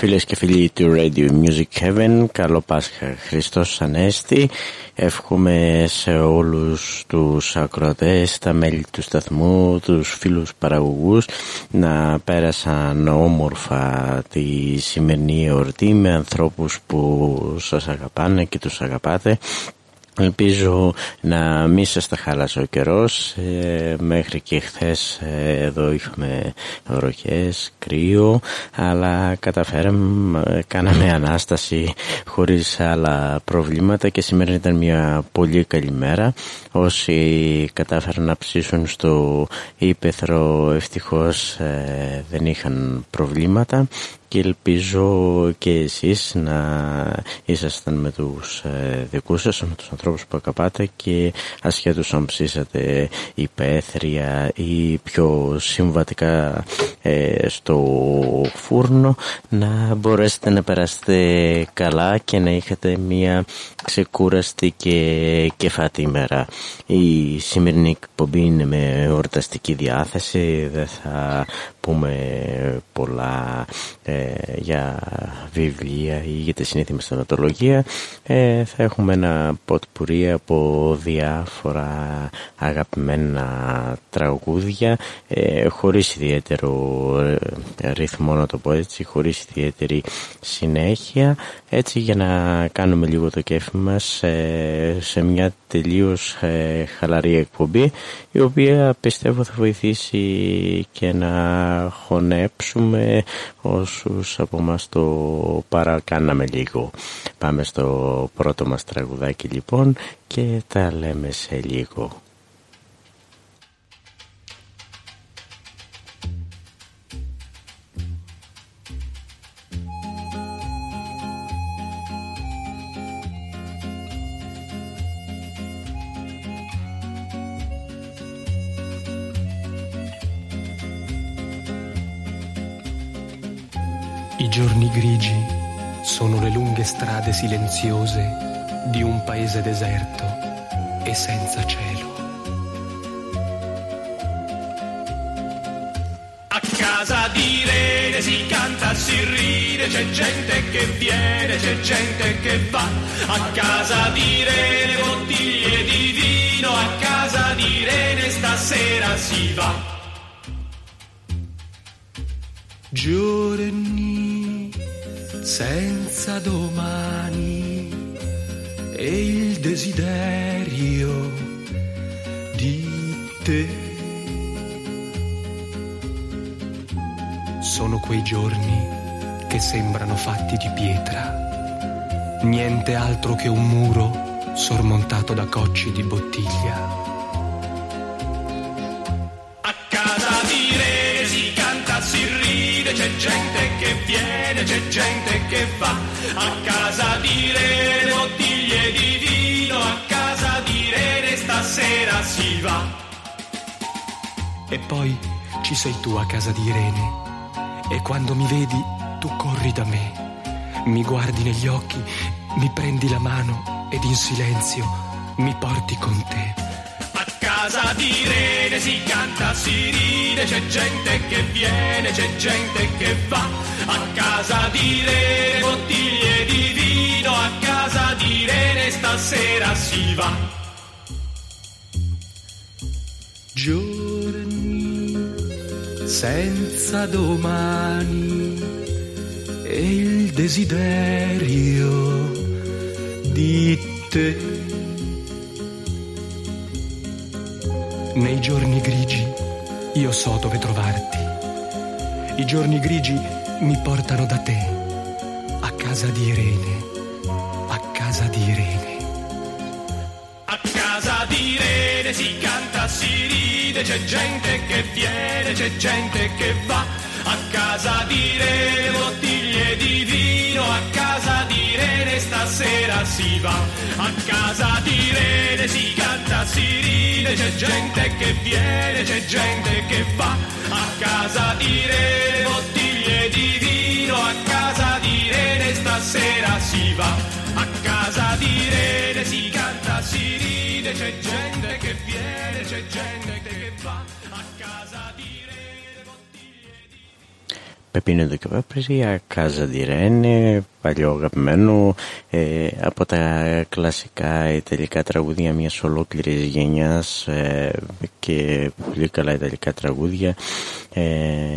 Φίλες και φίλοι του Radio Music Heaven, καλό Πάσχα Χριστός Ανέστη. Εύχομαι σε όλους τους ακροατές, τα μέλη του σταθμού, τους φίλους παραγωγούς να πέρασαν όμορφα τη σημερινή εορτή με ανθρώπους που σας αγαπάνε και τους αγαπάτε Ελπίζω να μην σας τα χάλασε ο καιρός. Ε, μέχρι και χθες ε, εδώ είχαμε βροχές, κρύο, αλλά καταφέραμε, κάναμε ανάσταση χωρίς άλλα προβλήματα και σήμερα ήταν μια πολύ καλή μέρα. Όσοι κατάφεραν να ψήσουν στο ύπεθρο ευτυχώς ε, δεν είχαν προβλήματα και ελπίζω και εσείς να ήσασταν με τους ε, δικούς σας, με τους ανθρώπους που αγαπάτε και ασχέτως αν ψήσατε υπαίθρια ή πιο συμβατικά ε, στο φούρνο να μπορέσετε να περάσετε καλά και να είχατε μια ξεκούραστη και κεφάτη ημέρα. Η σημερινή εκπομπή είναι με ορταστική διάθεση, δεν θα πούμε πολλά ε, για βιβλία ή για τη συνήθεια στενατολογία ε, θα έχουμε ένα ποτπουρί από διάφορα αγαπημένα τραγούδια ε, χωρίς ιδιαίτερο ε, ρυθμό να το πω έτσι χωρίς ιδιαίτερη συνέχεια έτσι για να κάνουμε λίγο το κέφι μας σε μια τελείως χαλαρή εκπομπή η οποία πιστεύω θα βοηθήσει και να χωνέψουμε όσους από μας το παρακάναμε λίγο. Πάμε στο πρώτο μας τραγουδάκι λοιπόν και τα λέμε σε λίγο. Giorni grigi sono le lunghe strade silenziose di un paese deserto e senza cielo. A casa di Rene si canta, si ride, c'è gente che viene, c'è gente che va. A casa di Rene bottiglie di vino, a casa di Rene stasera si va. Giorni senza domani e il desiderio di te. Sono quei giorni che sembrano fatti di pietra, niente altro che un muro sormontato da cocci di bottiglia. A casa di re si canta, si ride, c'è gente che viene, c'è gente che va a casa di Rene, bottiglie di vino, a casa di Rene stasera si va. E poi ci sei tu a casa di Irene e quando mi vedi tu corri da me, mi guardi negli occhi, mi prendi la mano ed in silenzio mi porti con te casa di Rene si canta, si ride, c'è gente che viene, c'è gente che va. A casa di Rene bottiglie di vino, a casa di Rene stasera si va. Giorni senza domani e il desiderio di te Nei giorni grigi io so dove trovarti. I giorni grigi mi portano da te, a casa di Irene, a casa di Irene. A casa di Irene si canta, si ride, c'è gente che viene, c'è gente che va. A casa di Irene bottiglie di vino, a casa di Irene stasera si va. A casa di Irene si canta, si ride, c'è gente che viene, c'è gente che va. A casa di Irene bottiglie di vino, a casa di Irene stasera si va. A casa di Irene si canta, si ride, c'è gente che viene, c'è gente che va. A casa di Irene Πεπίνο Κεβάπρης, Κάζα Διρένε, παλιό αγαπημένο, ε, από τα κλασικά ιταλικά τραγούδια μιας ολόκληρης γενιάς ε, και πολύ καλά ιταλικά τραγούδια. Ε,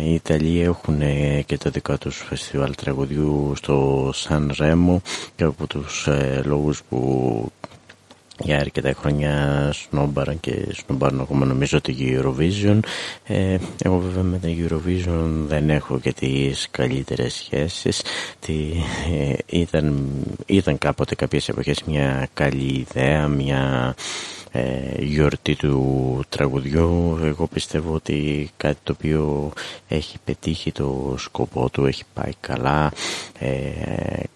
οι Ιταλοί έχουν και το δικό τους φεστιβάλ τραγουδιού στο Σαν Ρέμο και από τους λόγους που για αρκετά χρόνια σνόμπαραν και σνόμπαραν ακόμα νομίζω το Eurovision ε, εγώ βέβαια με το Eurovision δεν έχω και τις καλύτερες σχέσεις. Τι, ε, ήταν, ήταν κάποτε κάποιες εποχές μια καλή ιδέα μια ε, γιορτή του τραγουδιού. Εγώ πιστεύω ότι κάτι το οποίο έχει πετύχει το σκοπό του έχει πάει καλά ε,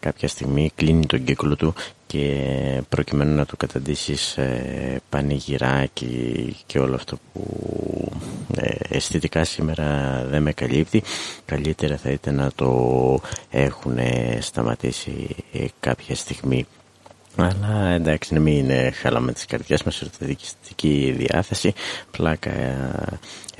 κάποια στιγμή κλείνει τον κύκλο του και προκειμένου να το καταντήσεις ε, πανηγυράκι και όλο αυτό που ε, αισθητικά σήμερα δεν με καλύπτει. Καλύτερα θα ήταν να το έχουν σταματήσει κάποια στιγμή αλλά εντάξει να μην χαλάμε τις καρδιές μας ερωτική διάθεση. Πλάκα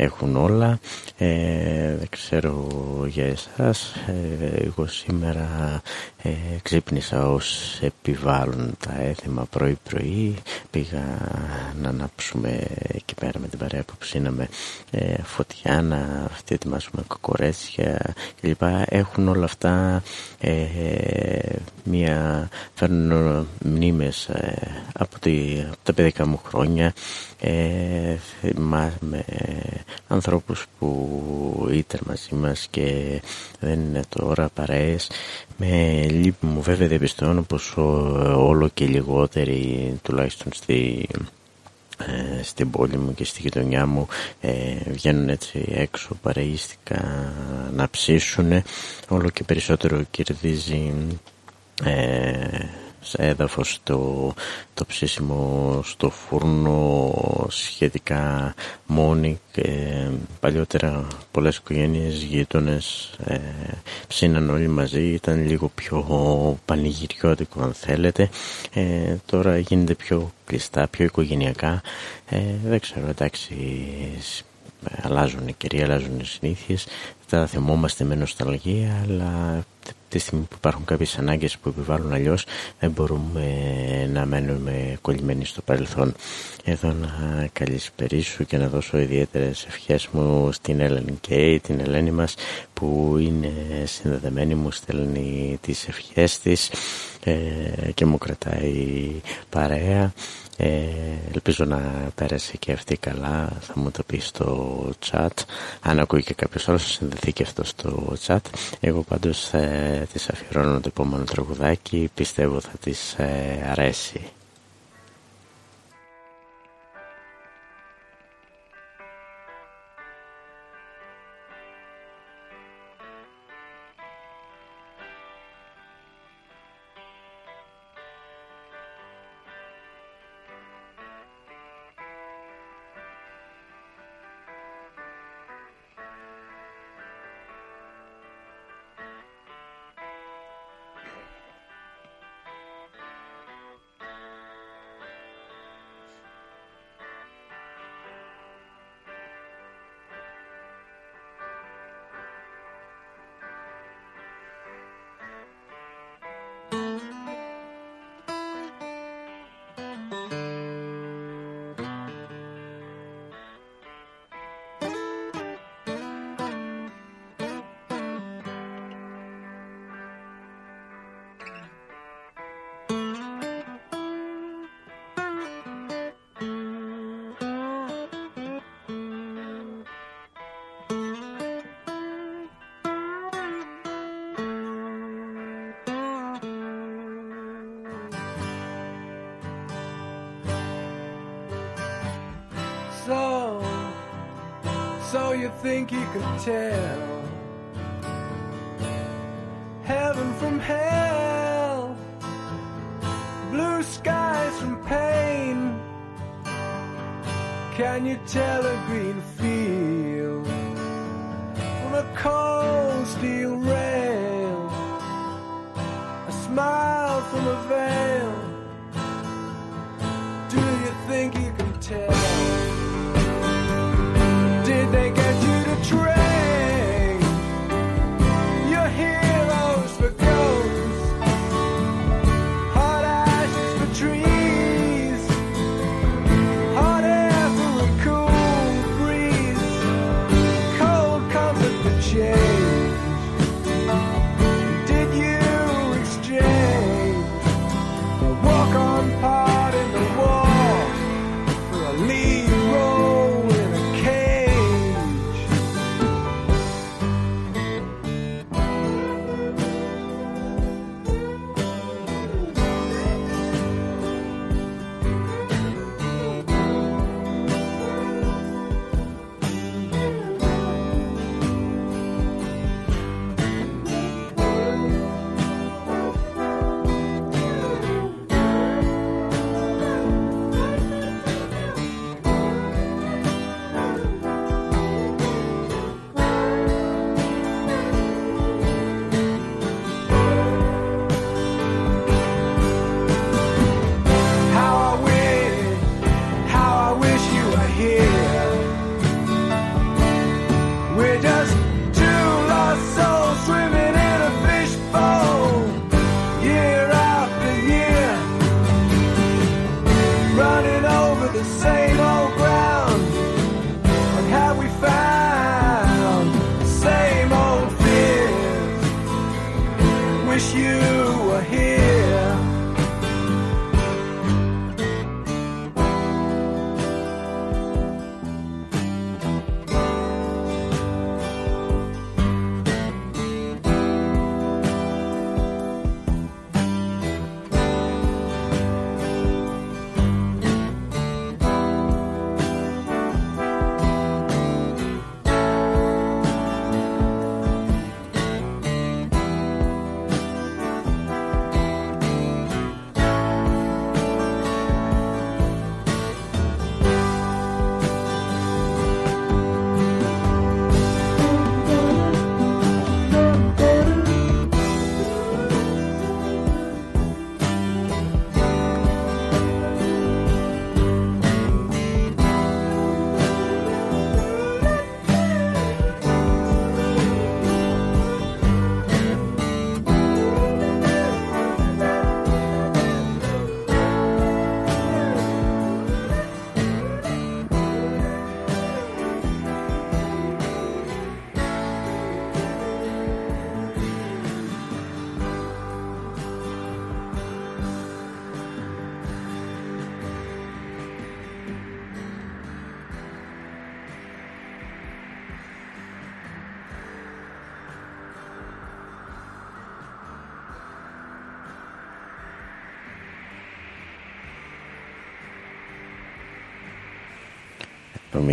έχουν όλα. Ε, δεν ξέρω για εσάς. Ε, εγώ σήμερα ε, ξύπνησα ως επιβάλλουν τα έθιμα πρωί πρωί πήγα να ανάψουμε εκεί πέρα με την παρέα που ψήναμε ε, φωτιά να αυτή ετοιμάσουμε κοκορέτσια κλπ. Έχουν όλα αυτά ε, μια φέρνουν μνήμες ε, από, τη, από τα παιδικά μου χρόνια. Ε, θυμάμαι ανθρώπους που ήταν μαζί μας και δεν είναι τώρα παρέες. Με λύπη μου βέβαια διαπιστώνω πως όλο και λιγότεροι τουλάχιστον στη, ε, στην πόλη μου και στη γειτονιά μου ε, βγαίνουν έτσι έξω παρεΐστικα να ψήσουν όλο και περισσότερο κερδίζει ε, σε έδαφος το, το ψήσιμο στο φούρνο σχετικά μόνοι και παλιότερα πολλές οικογένειες γείτονες ε, ψήναν όλοι μαζί ήταν λίγο πιο πανηγυριώτικο αν θέλετε. Ε, τώρα γίνεται πιο κλειστά, πιο οικογενειακά. Ε, δεν ξέρω εντάξει αλλάζουν οι κυρία, αλλάζουν οι συνήθειες. Τα θυμόμαστε με νοσταλγία αλλά τη στιγμή που υπάρχουν κάποιες ανάγκες που επιβάλλουν αλλιώς δεν μπορούμε να μένουμε κολλημένοι στο παρελθόν. Εδώ να καλησπερίσω και να δώσω ιδιαίτερες ευχές μου στην Έλενη Κέι, την Ελένη μας που είναι συνδεδεμένη μου, στέλνει τις ευχές της ε, και μου κρατάει παρέα ε, ελπίζω να πέρασε και αυτή καλά. Θα μου το πεις στο chat. Αν ακούει και κάποιος άλλος θα συνδεθεί και αυτό στο chat. Εγώ πάντως ε, της αφιερώνω το επόμενο τραγουδάκι. Πιστεύω θα της ε, αρέσει think you can tell?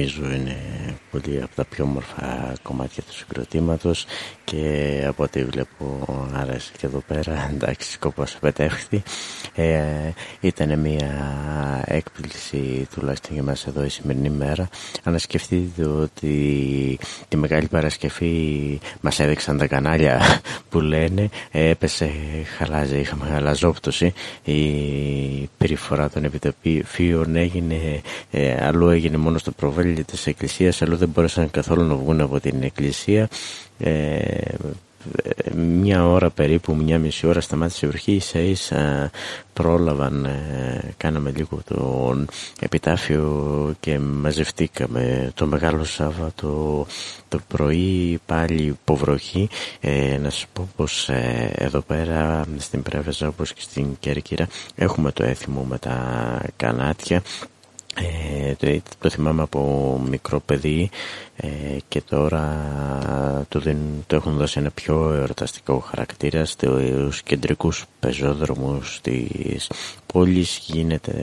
Νομίζω είναι πολύ από τα πιο όμορφα κομμάτια του συγκροτήματος και από ό,τι βλέπω άρεσε και εδώ πέρα. Εντάξει σκοπός επετεύχθη ε, ήταν μια έκπληξη τουλάχιστον για μας εδώ η σημερινή μέρα. Αν σκεφτείτε ότι τη Μεγάλη Παρασκευή μας έδειξαν τα κανάλια που λένε έπεσε χαλάζε, είχαμε χαλαζόπτωση η περιφορά των επιτοπίων έγινε ε, αλλού έγινε μόνο στο προβέλιο της εκκλησίας αλλού δεν μπόρεσαν καθόλου να βγουν από την εκκλησία. Ε, μια ώρα περίπου, μια μισή ώρα σταμάτησε η βροχή, ίσα ίσα πρόλαβαν, ε, κάναμε λίγο τον επιτάφιο και μαζευτήκαμε το Μεγάλο Σάββατο το πρωί πάλι υποβροχή. Ε, να σας πω πως ε, εδώ πέρα στην Πρέβεζα όπως και στην Κέρκυρα έχουμε το έθιμο με τα κανάτια ε, το, το, θυμάμαι από μικρό παιδί ε, και τώρα το, το έχουν δώσει ένα πιο εορταστικό χαρακτήρα στους κεντρικούς πεζόδρομους της πόλης γίνεται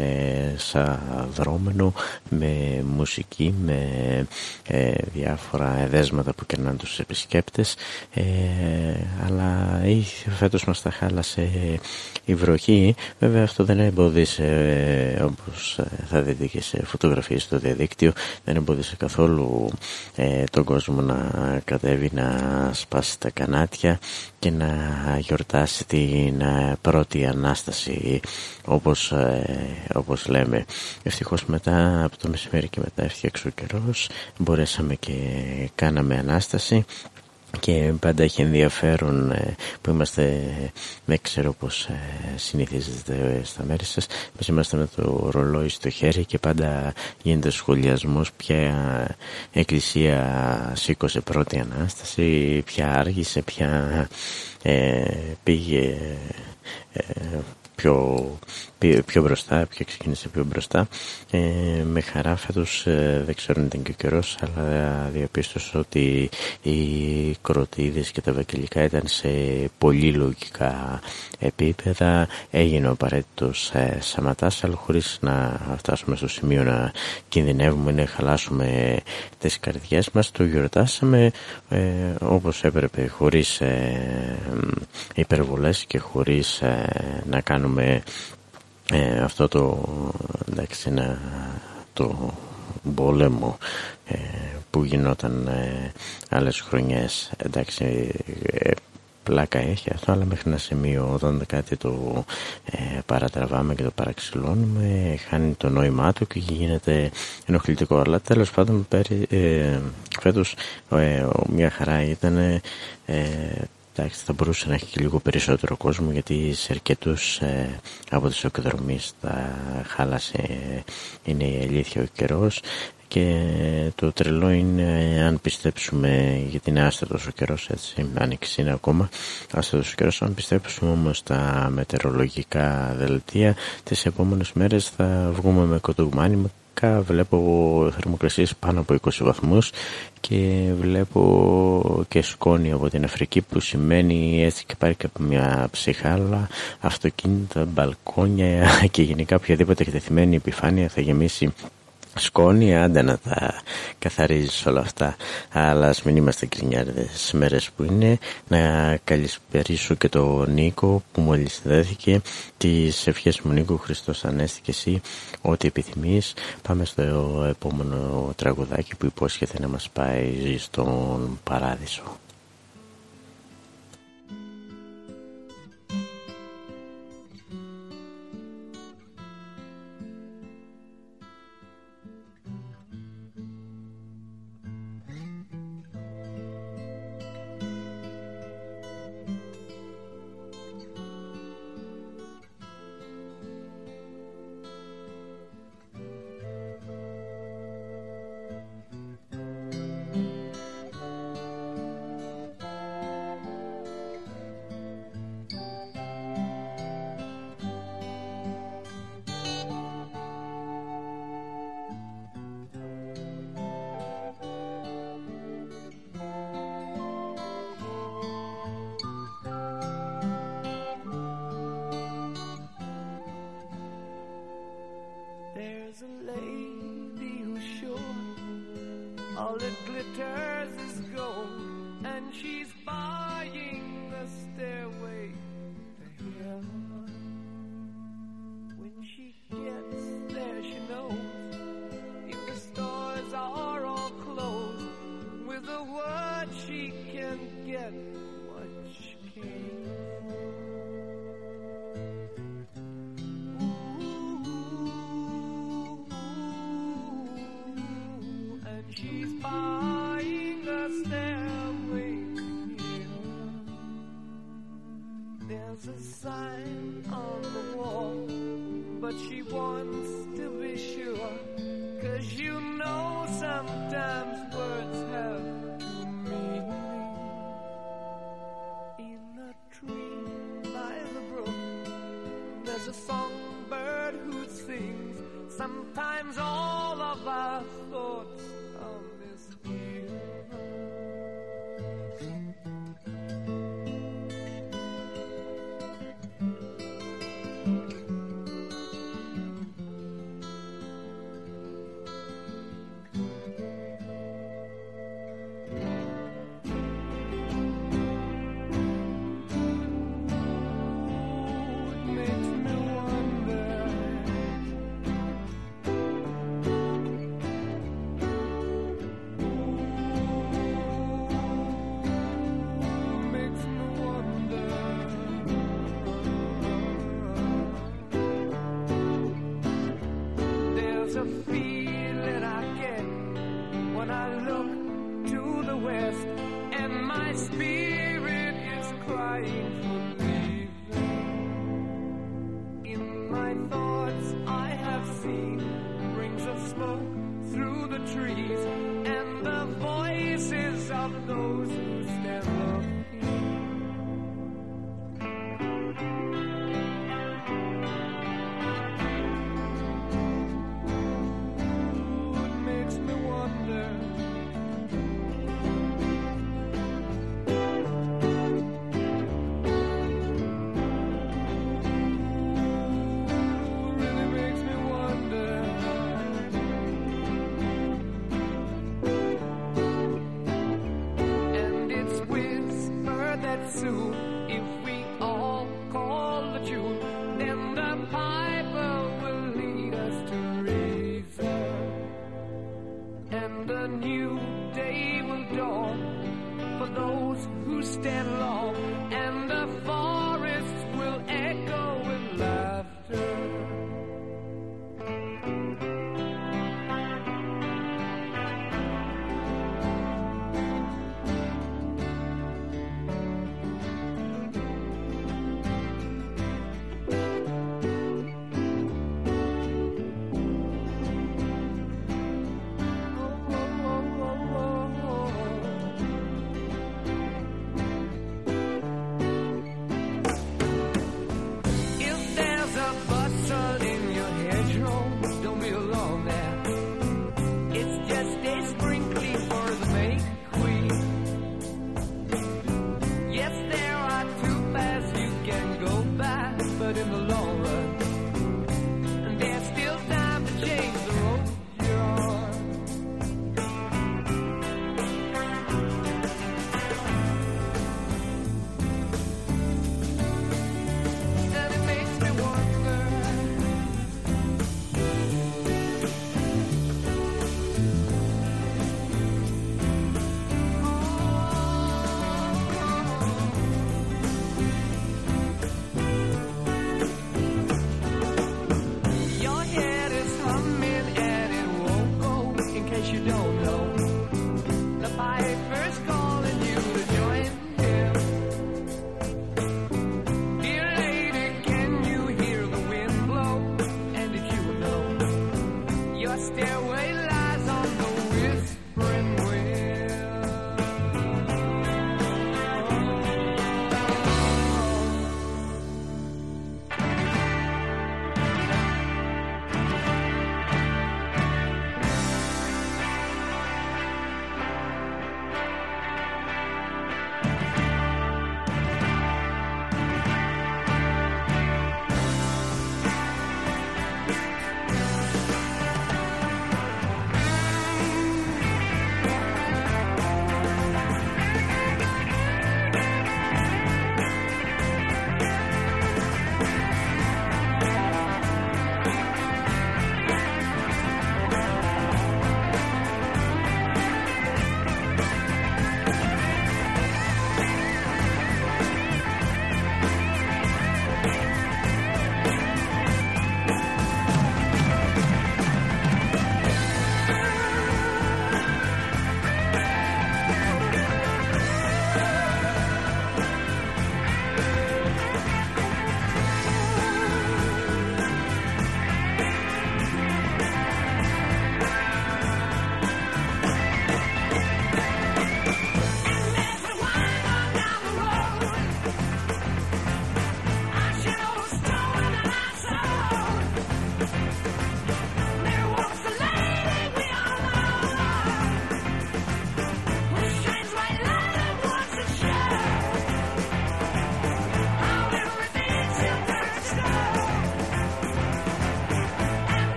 σαν δρόμενο με μουσική, με ε, διάφορα εδέσματα που κερνάνε τους επισκέπτες. Ε, αλλά φέτος μας τα χάλασε η βροχή. Βέβαια αυτό δεν εμποδίσε ε, όπως θα δείτε και σε φωτογραφίες στο διαδίκτυο δεν εμποδίσε καθόλου ε, τον κόσμο να κατέβει να σπάσει τα κανάτια και να γιορτάσει την ε, πρώτη Ανάσταση όπως, ε, όπως λέμε. Ευτυχώς μετά από το μεσημέρι και μετά έφτιαξε ο καιρός μπορέσαμε και κάναμε Ανάσταση και πάντα έχει ενδιαφέρον ε, που είμαστε, δεν ξέρω πως ε, συνηθίζετε στα μέρη σας, μας είμαστε με το ρολόι στο χέρι και πάντα γίνεται σχολιασμός ποια εκκλησία σήκωσε πρώτη Ανάσταση, ποια άργησε, ποια ε, πήγε πιο, πιο μπροστά, πιο ξεκίνησε πιο μπροστά. Ε, με χαρά φέτος ε, δεν ξέρω αν ήταν και ο καιρός, αλλά διαπίστωσα ότι οι κροτίδες και τα βακελικά ήταν σε πολύ λογικά επίπεδα. Έγινε ο απαραίτητος ε, σαματάς, αλλά χωρίς να φτάσουμε στο σημείο να κινδυνεύουμε, να χαλάσουμε τις καρδιές μας. Το γιορτάσαμε ε, όπως έπρεπε, χωρίς ε, υπερβολές και χωρίς ε, να κάνουμε ε, αυτό το εντάξει ένα, το πόλεμο ε, που γινόταν ε, άλλες χρονιές. Εντάξει ε, πλάκα έχει αυτό αλλά μέχρι ένα σημείο όταν κάτι το ε, παρατραβάμε και το παραξηλώνουμε χάνει το νόημά του και γίνεται ενοχλητικό. Αλλά τέλος πάντων πέρι, ε, φέτος μια χαρά ήταν Εντάξει, θα μπορούσε να έχει και λίγο περισσότερο κόσμο γιατί σε αρκετού ε, από τις οκδρομείς τα χάλασε είναι η αλήθεια ο καιρός. Και το τρελό είναι αν πιστέψουμε γιατί είναι άστατος ο καιρός έτσι άνοιξη είναι ακόμα άστατος ο καιρός αν πιστέψουμε όμως τα μετεωρολογικά δελτία τις επόμενες μέρες θα βγούμε με κοντουμάνι βλέπω θερμοκρασίες πάνω από 20 βαθμούς και βλέπω και σκόνη από την Αφρική που σημαίνει έτσι και πάρει και μια ψυχάλα, αυτοκίνητα, μπαλκόνια και γενικά οποιαδήποτε εκτεθειμένη επιφάνεια θα γεμίσει σκόνη, άντε να τα καθαρίζεις όλα αυτά. Αλλά ας μην είμαστε γκρινιάριδες. Μέρες που είναι να καλησπερίσω και το Νίκο που μόλις δέθηκε. Τις ευχές μου Νίκο Χριστός Ανέστη και εσύ ό,τι επιθυμείς. Πάμε στο επόμενο τραγουδάκι που υπόσχεται να μας πάει στον Παράδεισο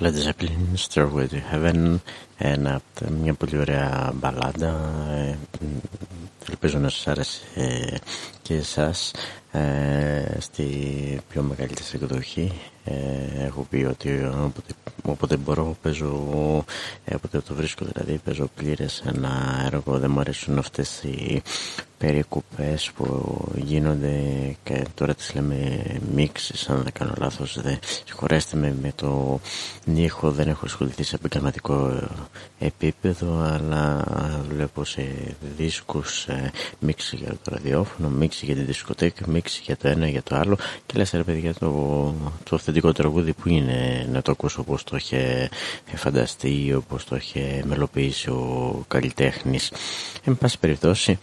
Led Zeppelin, Stairway to Heaven, ένα, μια πολύ ωραία μπαλάντα, ε, ελπίζω να σας άρεσε και εσάς ε, στη πιο μεγαλύτερη εκδοχή. Ε, έχω πει ότι όποτε, όποτε μπορώ παίζω όποτε το βρίσκω δηλαδή παίζω πλήρες ένα έργο. Δεν μου αρέσουν αυτές οι περικοπές που γίνονται και τώρα τις λέμε μίξεις αν δεν κάνω λάθος δε, συγχωρέστε με με το νύχο δεν έχω ασχοληθεί σε επαγγελματικό επίπεδο αλλά βλέπω σε δίσκους ε, μίξη για το ραδιόφωνο μίξη για τη δισκοτέκη μίξη για το ένα για το άλλο. Και λες ρε παιδιά το, το αυθεντικό τραγούδι που είναι να το ακούσω όπως το είχε φανταστεί όπως το είχε μελοποιήσει ο καλλιτέχνης εν πάση περιπτώσει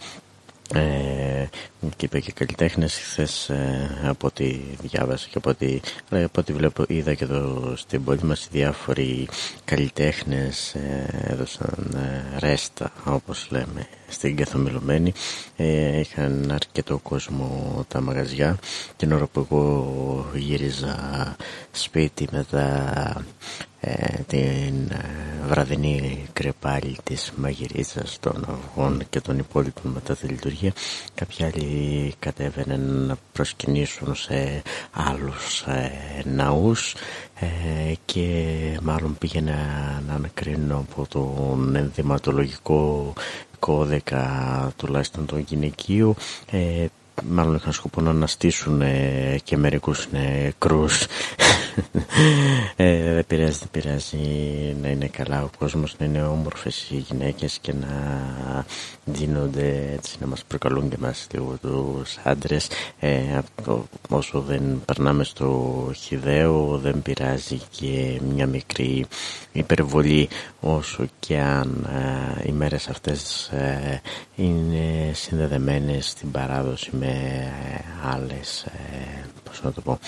ε, και είπε και καλλιτέχνες χθες ε, από ό,τι διάβασα και από ό,τι, από ό,τι βλέπω είδα και εδώ στην πόλη μας οι διάφοροι καλλιτέχνες ε, έδωσαν ε, ρέστα όπως λέμε στην καθομιλωμένη ε, είχαν αρκετό κόσμο τα μαγαζιά. Την ώρα που εγώ γύριζα σπίτι μετά ε, την ε, βραδινή κρεπάλη της μαγειρίτσας των αυγών και των υπόλοιπων μετά τη λειτουργία κάποιοι άλλοι κατέβαιναν να προσκυνήσουν σε άλλους ε, ναούς ε, και μάλλον πήγαινα να ανακρίνω από τον ενδυματολογικό κώδικα τουλάχιστον του γυναικείου ε, μάλλον είχαν σκοπό να αναστήσουν ε, και μερικούς νεκρούς ε, δεν πειράζει, δεν πειράζει να είναι καλά ο κόσμος, να είναι όμορφες οι γυναίκες και να δίνονται έτσι να μας προκαλούν και μας λίγο τους άντρες. Ε, όσο δεν περνάμε στο χιδαίο δεν πειράζει και μια μικρή υπερβολή όσο και αν ε, οι μέρες αυτές ε, είναι συνδεδεμένες στην παράδοση με άλλες ε, πώς να το πω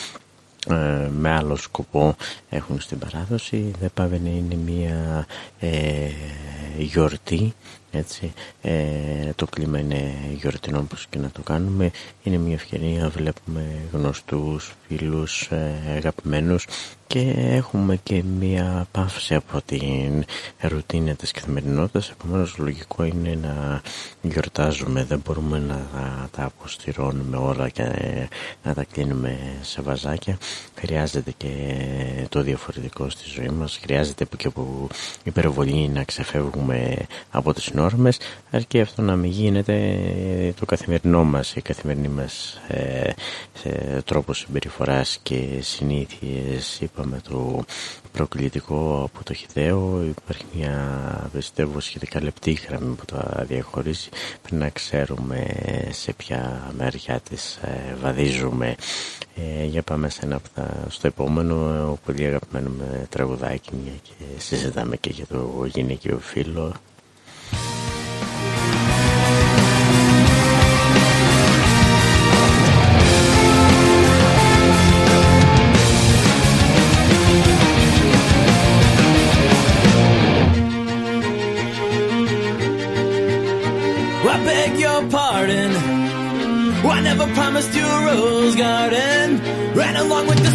ε, με άλλο σκοπό έχουν στην παράδοση. Δεν πάει να είναι μια ε, γιορτή έτσι, ε, το κλίμα είναι γιορτινό όπως και να το κάνουμε. Είναι μια ευκαιρία βλέπουμε γνωστούς φίλους ε, αγαπημένους και έχουμε και μία πάυση από την ρουτίνα της καθημερινότητας. Επομένως λογικό είναι να γιορτάζουμε. Δεν μπορούμε να τα αποστηρώνουμε όλα και να τα κλείνουμε σε βαζάκια. Χρειάζεται και το διαφορετικό στη ζωή μας. Χρειάζεται και από υπερβολή να ξεφεύγουμε από τις νόρμες αρκεί αυτό να μην γίνεται το καθημερινό μας η καθημερινή μας ε, τρόπος συμπεριφοράς και συνήθειες είπαμε το προκλητικό από το χιδαίο. Υπάρχει μια πιστεύω σχετικά λεπτή γραμμή που το διαχωρίζει πριν να ξέρουμε σε ποια μεριά της ε, βαδίζουμε. Ε, για πάμε σε ένα στο επόμενο πολύ αγαπημένο με τραγουδάκι μια και συζητάμε και για το γυναικείο φίλο never promised you a rose garden. Ran along with the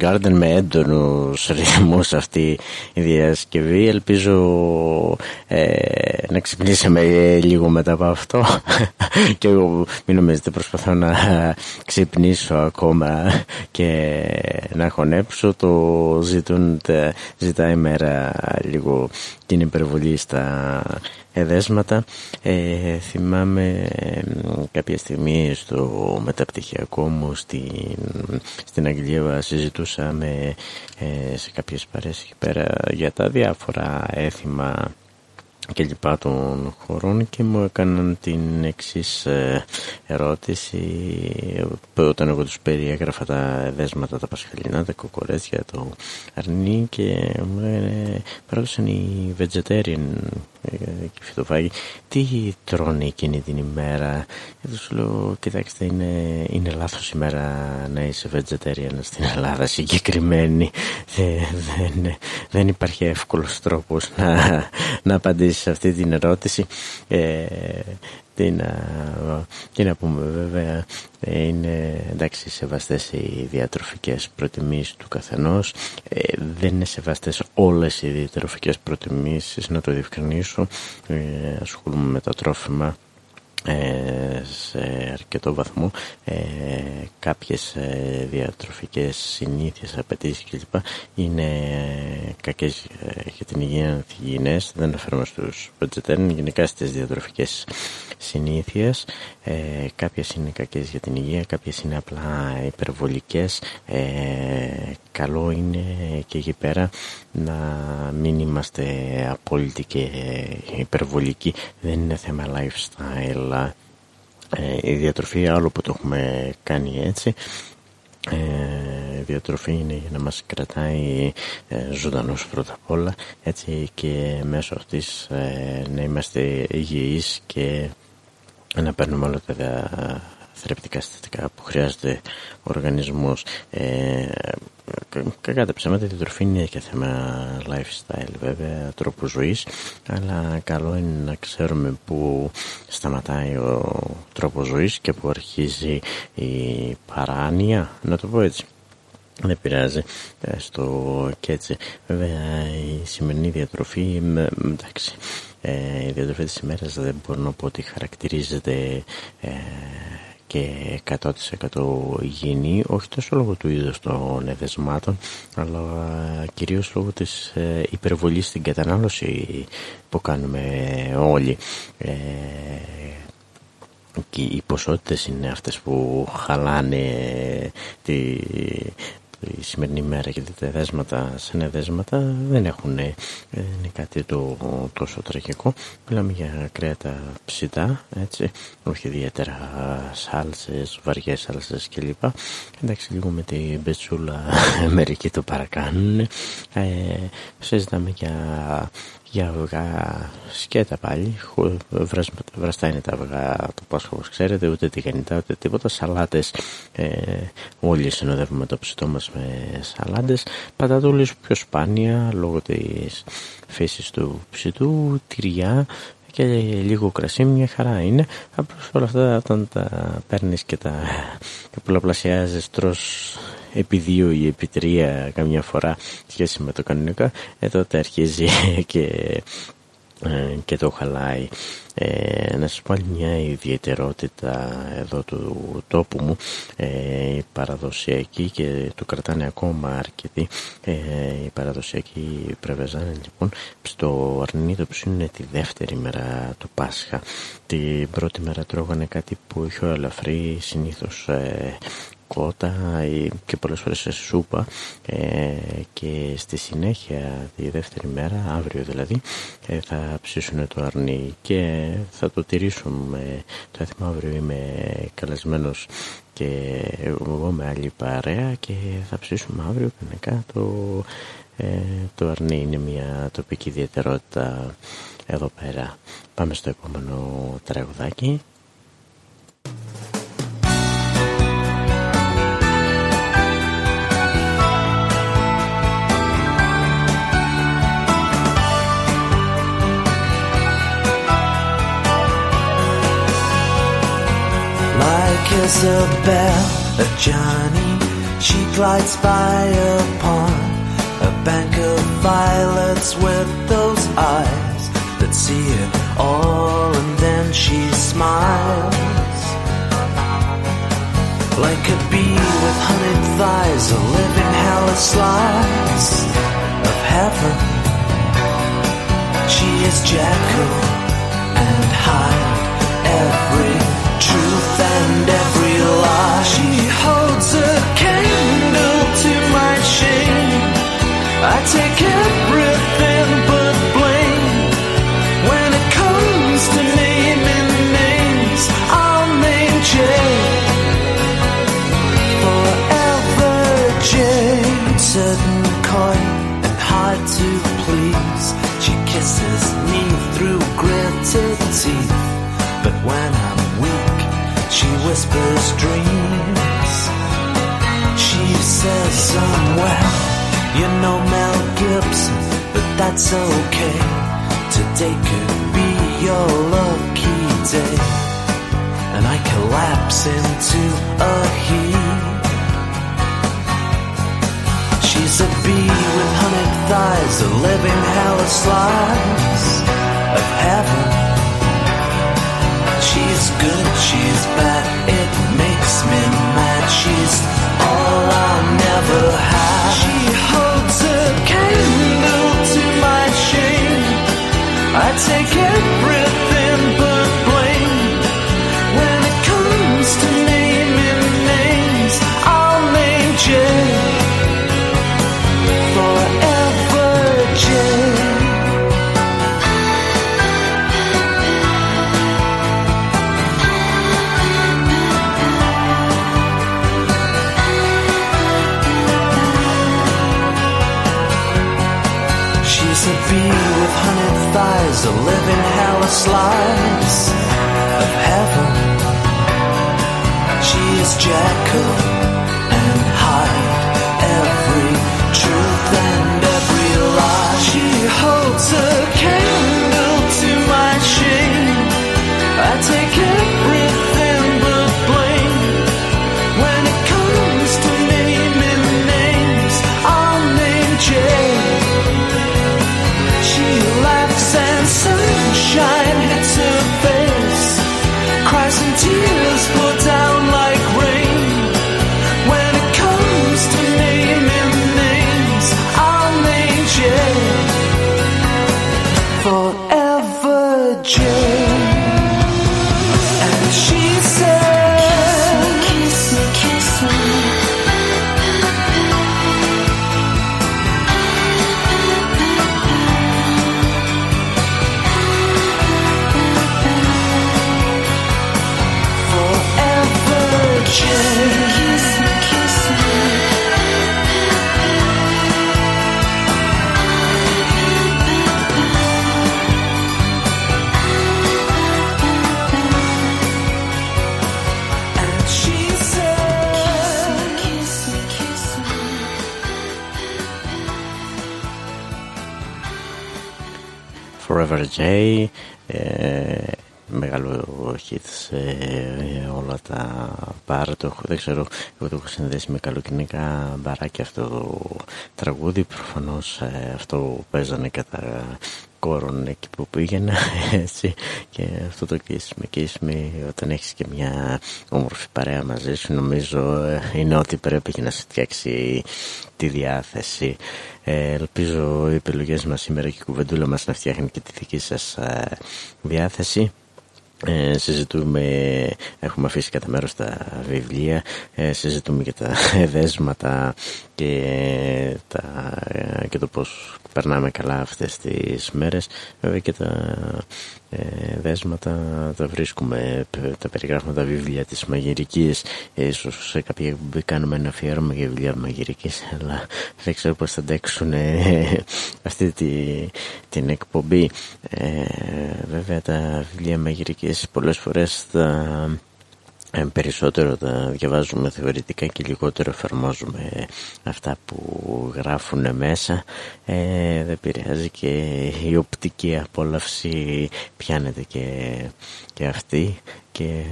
Garden με έντονους ρυθμούς αυτή η διασκευή. Ελπίζω ε, να ξυπνήσαμε λίγο μετά από αυτό. Και εγώ μην νομίζετε προσπαθώ να ξυπνήσω ακόμα και να χωνέψω. Το ζητούν ζητάει μέρα λίγο την υπερβολή στα εδέσματα. Ε, θυμάμαι κάποια στιγμή στο μεταπτυχιακό μου στην στην Αγγλία συζητούσαμε σε κάποιες παρέες εκεί πέρα για τα διάφορα έθιμα και λοιπά των χωρών και μου έκαναν την εξής ε, ερώτηση όταν εγώ τους περιέγραφα τα δέσματα τα πασχαλινά, τα κοκορέτσια, το αρνί και μου λένε παράδοσαν οι vegetarian ε, και φυτοφάγοι τι τρώνε εκείνη την ημέρα; Και τους λέω κοιτάξτε είναι, είναι λάθος ημέρα να είσαι vegetarian στην Ελλάδα συγκεκριμένη. Δεν, δεν υπάρχει εύκολος τρόπος να, να απαντήσεις σε αυτή την ερώτηση. Ε, τι να, τι να πούμε βέβαια είναι εντάξει σεβαστές οι διατροφικές προτιμήσεις του καθενός. Ε, δεν είναι σεβαστές όλες οι διατροφικές προτιμήσεις να το διευκρινίσω. Ε, ασχολούμαι με τα τρόφιμα. ε, σε αρκετό βαθμό ε, κάποιες ε, διατροφικές συνήθειες, απαιτήσεις κλπ. Είναι κακές ε, για την υγεία ανθυγιεινές δεν αναφέρομαι στους είναι γενικά στις διατροφικές συνήθειες ε, κάποιες είναι κακές για την υγεία κάποιες είναι απλά υπερβολικές. Ε, καλό είναι και εκεί πέρα να μην είμαστε απόλυτοι και υπερβολικοί. Δεν είναι θέμα lifestyle. Ε, η διατροφή άλλο που το έχουμε κάνει έτσι ε, η διατροφή είναι για να μας κρατάει ε, ζωντανούς πρώτα απ' όλα έτσι και μέσω αυτής ε, να είμαστε υγιείς και να παίρνουμε όλα τα θρεπτικά συστατικά που χρειάζεται ο οργανισμός. Ε, κακά τα ψέματα η διατροφή είναι και θέμα lifestyle βέβαια τρόπο ζωής. Αλλά καλό είναι να ξέρουμε που σταματάει ο τρόπος ζωής και που αρχίζει η παράνοια. Να το πω έτσι. Δεν πειράζει ε, στο και έτσι βέβαια η σημερινή διατροφή εντάξει ε, η διατροφή της ημέρας δεν μπορώ να πω ότι χαρακτηρίζεται ε, και 100% υγιεινή όχι τόσο λόγω του είδους των εδεσμάτων αλλά κυρίως λόγω της ε, υπερβολής στην κατανάλωση που κάνουμε όλοι. Ε, και οι ποσότητες είναι αυτές που χαλάνε τη, η σημερινή μέρα και τα δέσματα σε δέσματα δεν έχουν ε, είναι κάτι το, τόσο τραγικό. Μιλάμε για κρέατα ψητά έτσι όχι ιδιαίτερα σάλσες, βαριές σάλσες κλπ. Εντάξει λίγο με την πετσούλα μερικοί το παρακάνουν ε, συζητάμε για για αυγά σκέτα πάλι. Βραστά είναι τα αυγά το Πάσχα όπως ξέρετε ούτε τηγανιτά ούτε τίποτα. Σαλάτες ε, όλοι συνοδεύουμε το ψητό μας με σαλάτες. Πατατούλες πιο σπάνια λόγω της φύσης του ψητού τυριά και λίγο κρασί μια χαρά είναι. Απλώς όλα αυτά όταν τα παίρνεις και τα, τα πολλαπλασιάζεις τρως επί δύο ή επί τρία καμιά φορά σχέση με το κανονικά ε, τότε αρχίζει και, ε, και το χαλάει. Ε, να σας πω άλλη μια ιδιαιτερότητα εδώ του τόπου μου ε, η παραδοσιακή και το κρατάνε ακόμα αρκετοί ε, η παραδοσιακή πρεβεζάνε λοιπόν στο αρνί το είναι τη δεύτερη μέρα του Πάσχα. Την πρώτη μέρα τρώγανε κάτι που είχε ελαφρύ συνήθως ε, κότα και πολλές φορές σε σούπα ε, και στη συνέχεια τη δεύτερη μέρα, αύριο δηλαδή, ε, θα ψήσουν το αρνί και θα το τηρήσουμε. Το έθιμα αύριο είμαι καλεσμένος και εγώ με άλλη παρέα και θα ψήσουμε αύριο κανονικά το, ε, το αρνί. Είναι μια τοπική ιδιαιτερότητα εδώ πέρα. Πάμε στο επόμενο τραγουδάκι. Isabel, a bell A Johnny, she glides by upon a bank of violets with those eyes that see it all and then she smiles. Like a bee with honeyed thighs, a living hellish slice of heaven. She is Jekyll and Hyde, truth and every lie. She holds a candle to my shame. I take everything but blame. When it comes to naming names, I'll name Jay. Forever Jay. Certain coin and hard to play. Whispers dreams. She says um, somewhere, you know Mel Gibson, but that's okay. Today could be your lucky day. And I collapse into a heap. She's a bee with honey thighs, a living hell of slice of heaven. She's good, she's bad, it makes me mad. She's all I'll never have. She holds a candle to my shame. I take everything slice of heaven. She is Jekyll Forever J ε, μεγάλο hit σε όλα τα μπαρ. Το έχω, δεν ξέρω εγώ το έχω συνδέσει με καλοκαιρινικά μπαράκια αυτό το τραγούδι. Προφανώς ε, αυτό παίζανε κατά κόρον εκεί που πήγαινα έτσι. Και αυτό το kiss me kiss me όταν έχεις και μια όμορφη παρέα μαζί σου νομίζω ε, είναι ότι πρέπει και να σε φτιάξει τη διάθεση. Ε, ελπίζω οι επιλογές μας σήμερα και η κουβεντούλα μας να φτιάχνει και τη δική σας ε, διάθεση ε, συζητούμε, έχουμε αφήσει κατά μέρος τα βιβλία, ε, συζητούμε και τα δέσματα και, τα, ε, και το πώς περνάμε καλά αυτές τις μέρες. Βέβαια και τα ε, δέσματα τα βρίσκουμε, τα περιγράφουμε τα βιβλία της μαγειρικής. Ίσως σε κάποια εκπομπή κάνουμε ένα αφιέρωμα για βιβλία μαγειρικής, αλλά δεν ξέρω πώς θα αντέξουν ε, αυτή τη, την εκπομπή. Ε, βέβαια τα βιβλία μαγειρικής πολλές φορές τα ε, περισσότερο τα διαβάζουμε θεωρητικά και λιγότερο εφαρμόζουμε αυτά που γράφουν μέσα. Ε, δεν πειράζει και η οπτική απόλαυση πιάνεται και, και αυτή. Και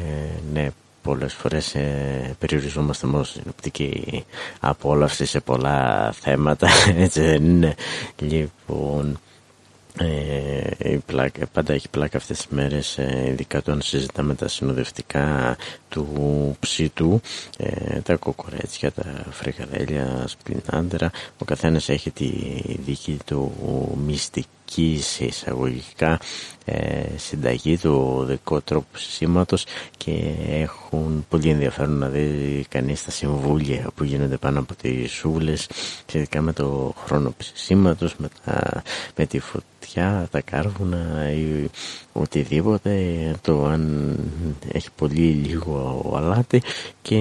ναι πολλές φορές ε, περιοριζόμαστε μόνο στην οπτική απόλαυση σε πολλά θέματα. Έτσι δεν είναι. Λοιπόν ε, η πλάκα, πάντα έχει πλάκα αυτές τις μέρες ε, ειδικά όταν συζητάμε τα συνοδευτικά του ψήτου ε, τα κοκορέτσια, τα φρικαδέλια, σπινάντερα ο καθένας έχει τη δική του μυστική σε εισαγωγικά ε, συνταγή του δικό τρόπο ψησίματος και έχουν πολύ ενδιαφέρον να δει κανείς τα συμβούλια που γίνονται πάνω από τις σούβλες σχετικά με το χρόνο ψησίματος με, τα, με τη φωτιά, τα κάρβουνα ή οτιδήποτε το αν έχει πολύ λίγο αλάτι και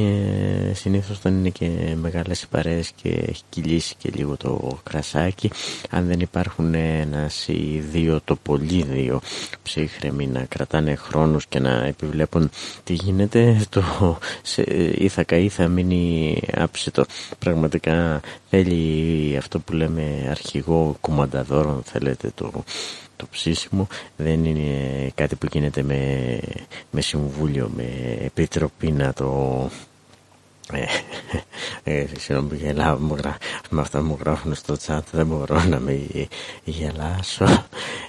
συνήθως όταν είναι και μεγάλες οι παρέες και έχει κυλήσει και λίγο το κρασάκι αν δεν υπάρχουν ένας ένας ή δύο το πολύ δύο ψύχρεμοι να κρατάνε χρόνους και να επιβλέπουν τι γίνεται το σε, ή θα καεί θα μείνει άψητο. Πραγματικά θέλει αυτό που λέμε αρχηγό κουμανταδόρο θέλετε το το ψήσιμο. Δεν είναι κάτι που γίνεται με, με συμβούλιο, με επιτροπή να το ε, ε, συγγνώμη γελάω με αυτά μου γράφουν στο chat δεν μπορώ να με γελάσω.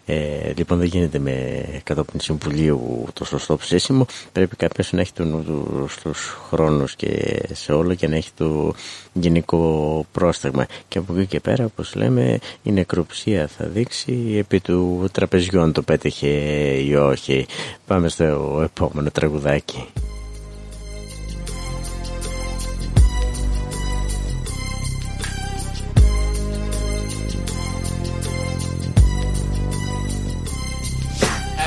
Ε, λοιπόν δεν γίνεται με κατόπιν συμβουλίου το σωστό ψήσιμο. Πρέπει κάποιος να έχει το νου του στους χρόνους και σε όλο και να έχει το γενικό πρόσταγμα. Και από εκεί και πέρα όπως λέμε η νεκροψία θα δείξει επί του τραπεζιού αν το πέτυχε ή όχι. Πάμε στο επόμενο τραγουδάκι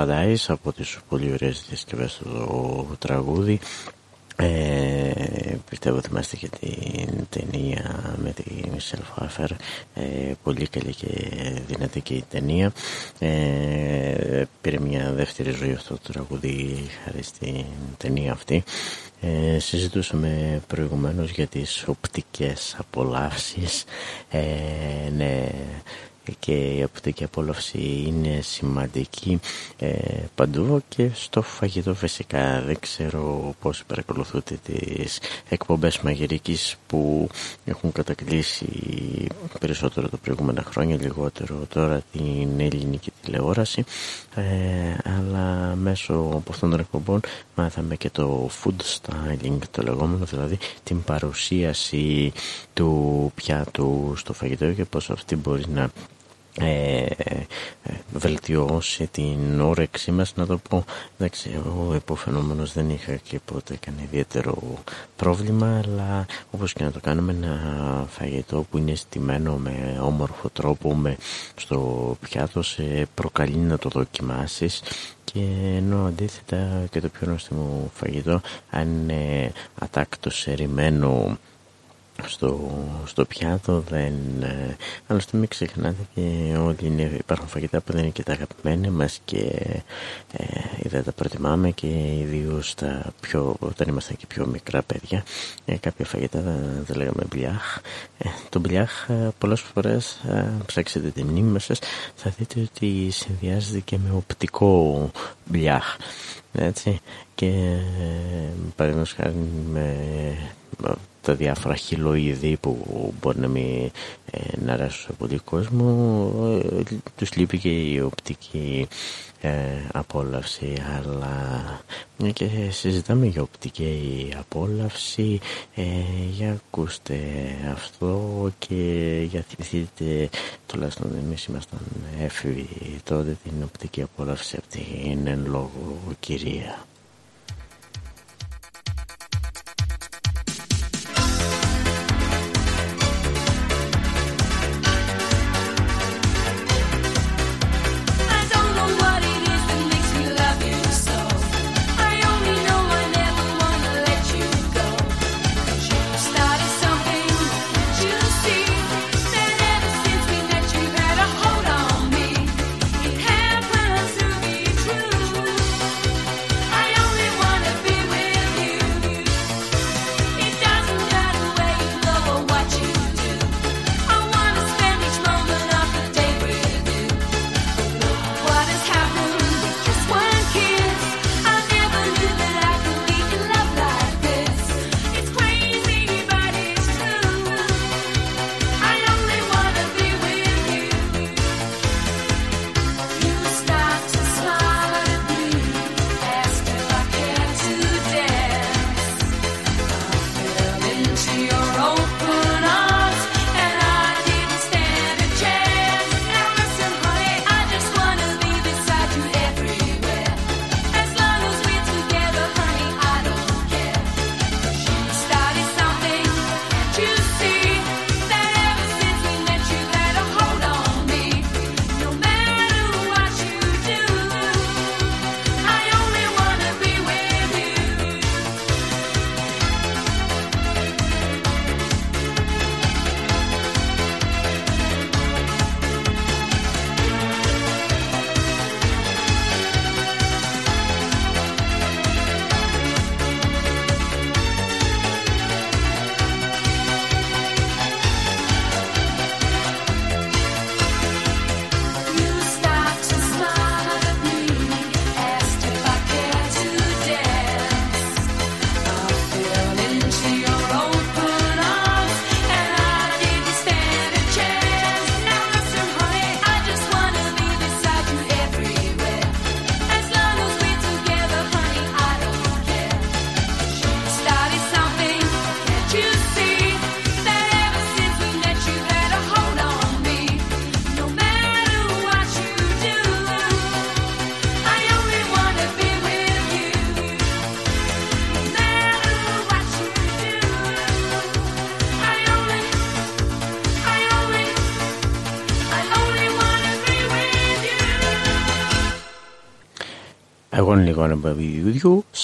Paradise από τις πολύ ωραίες διασκευές του τραγούδι. Ε, πιστεύω θυμάστε και την ταινία με τη Μισελ Φάφερ ε, πολύ καλή και δυνατική ταινία. Ε, πήρε μια δεύτερη ζωή αυτό το τραγούδι χάρη στην ταινία αυτή. Ε, συζητούσαμε προηγουμένως για τις οπτικές απολαύσεις. Ε, ναι και η οπτική απόλαυση είναι σημαντική ε, παντού και στο φαγητό φυσικά. Δεν ξέρω πώς παρακολουθούνται τις εκπομπές μαγειρικής που έχουν κατακλείσει περισσότερο τα προηγούμενα χρόνια λιγότερο τώρα την ελληνική τηλεόραση. Ε, αλλά μέσω από αυτών των εκπομπών μάθαμε και το food styling το λεγόμενο δηλαδή την παρουσίαση του πιάτου στο φαγητό και πώς αυτή μπορεί να ε, ε, βελτιώσει την όρεξή μας. Να το πω εντάξει εγώ υποφαινόμενος δεν είχα και ποτέ κανένα ιδιαίτερο πρόβλημα αλλά όπως και να το κάνουμε ένα φαγητό που είναι στημένο με όμορφο τρόπο με στο πιάτο σε προκαλεί να το δοκιμάσεις. Και ενώ αντίθετα και το πιο νόστιμο φαγητό αν είναι ατάκτο ερημένο στο, στο πιάτο δεν ε, άλλωστε μην ξεχνάτε και όλοι είναι, υπάρχουν φαγητά που δεν είναι και τα αγαπημένα μας και ε, δεν τα προτιμάμε και ιδίως τα πιο, όταν ήμασταν και πιο μικρά παιδιά ε, κάποια φαγητά δεν λέγαμε μπλιάχ. Ε, το μπλιάχ ε, πολλές φορές ε, ψάξετε τη μνήμη σας θα δείτε ότι συνδυάζεται και με οπτικό μπλιάχ έτσι. Και ε, παραδείγματος χάρη με τα διάφορα χιλοειδή που μπορεί να μην ε, να αρέσουν σε πολύ κόσμο ε, τους λείπει και η οπτική ε, απόλαυση. Αλλά και συζητάμε για οπτική απόλαυση ε, για ακούστε αυτό και για θυμηθείτε τουλάχιστον εμείς ήμασταν έφηβοι τότε την οπτική απόλαυση από την εν λόγω κυρία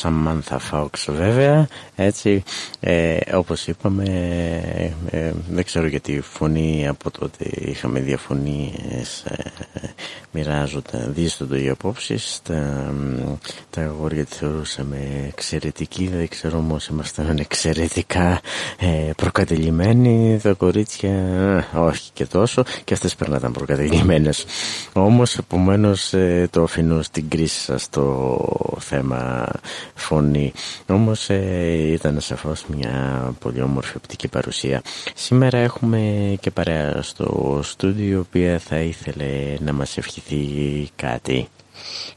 Samantha Fox βέβαια, έτσι, ε, όπως είπαμε, ε, δεν ξέρω γιατί φωνή από τότε είχαμε διαφωνίες, ε, μοιράζονταν, δίστον οι απόψεις, τα, τα αγόρια τη θεωρούσαμε εξαιρετική, δεν ξέρω όμως ήμασταν εξαιρετικά ε, προκατελημένοι, τα κορίτσια ε, όχι και τόσο, και αυτές πρέπει να ήταν προκατελημένες. Όμως, επομένως, ε, το αφήνω στην κρίση σας το θέμα φωνή. Όμως ε, ήταν σαφώς μια πολύ όμορφη οπτική παρουσία. Σήμερα έχουμε και παρέα στο στούντιο, η οποία θα ήθελε να μας ευχηθεί κάτι.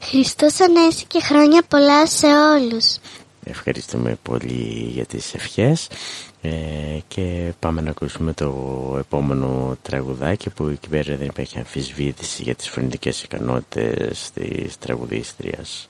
Χριστός Ανέστη και χρόνια πολλά σε όλους. Ευχαριστούμε πολύ για τις ευχές ε, και πάμε να ακούσουμε το επόμενο τραγουδάκι που εκεί πέρα δεν υπάρχει αμφισβήτηση για τις φωνητικές ικανότητες της τραγουδίστριας.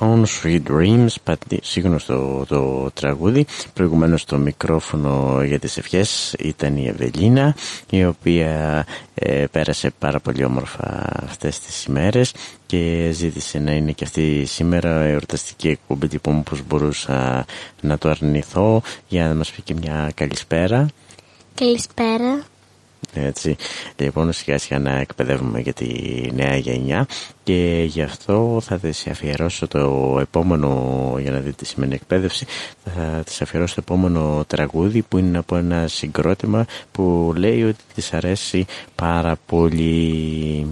Eurythmics λοιπόν, Sweet Dreams, σύγνωστο το τραγούδι. Προηγουμένως το μικρόφωνο για τις ευχές ήταν η Ευελίνα, η οποία ε, πέρασε πάρα πολύ όμορφα αυτές τις ημέρες και ζήτησε να είναι και αυτή σήμερα εορταστική εκπομπή λοιπόν πώς μπορούσα να το αρνηθώ για να μας πει και μια καλησπέρα. Καλησπέρα. Έτσι. Λοιπόν, σιγά σιγά να εκπαιδεύουμε για τη νέα γενιά και γι' αυτό θα της αφιερώσω το επόμενο, για να δείτε τι σημαίνει εκπαίδευση, θα της αφιερώσω το επόμενο τραγούδι που είναι από ένα συγκρότημα που λέει ότι της αρέσει πάρα πολύ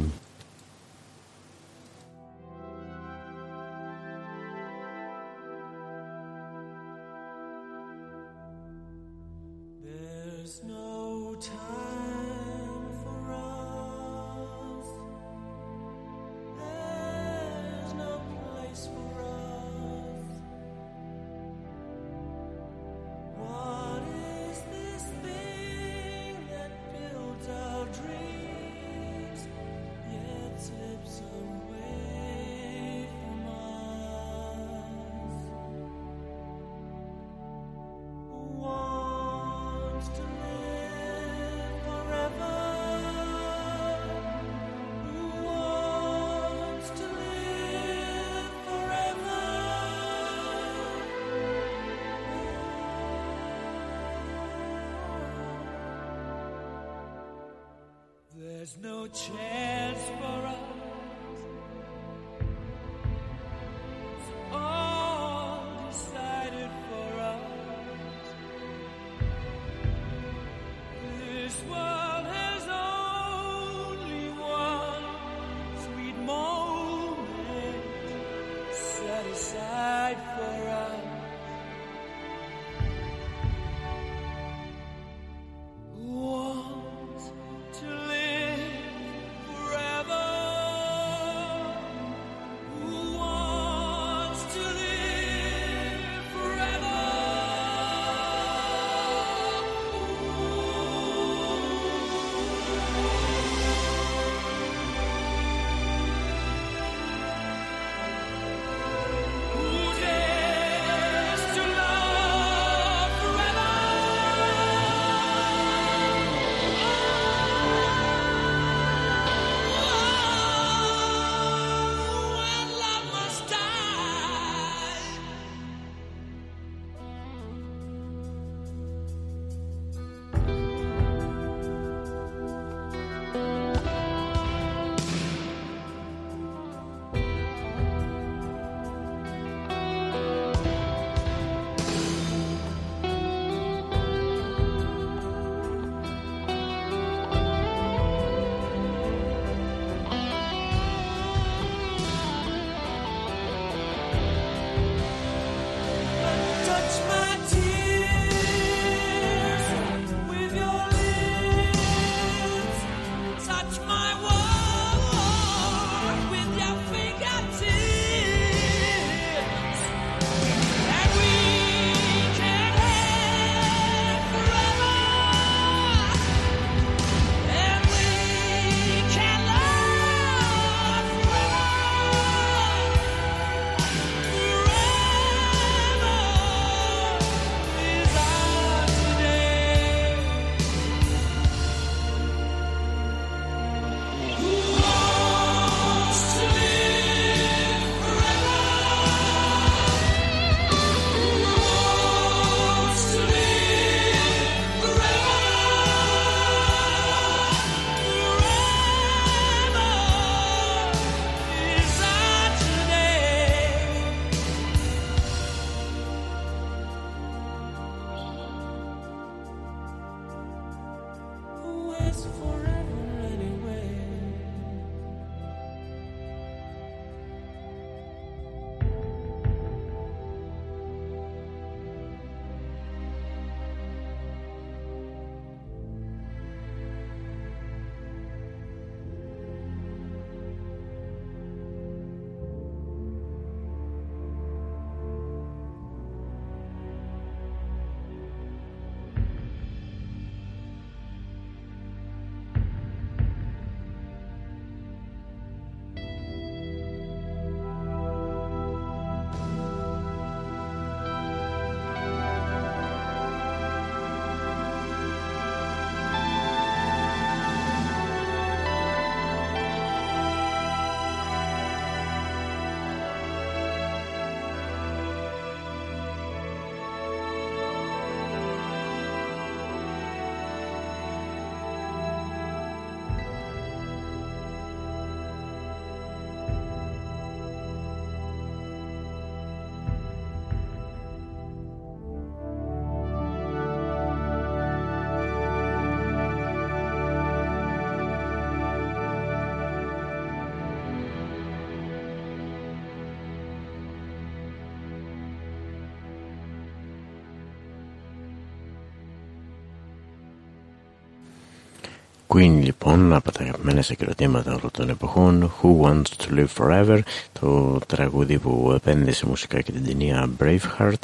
Queen λοιπόν από τα αγαπημένα συγκροτήματα όλων των εποχών Who Wants to Live Forever το τραγούδι που επένδυσε μουσικά και την ταινία Braveheart.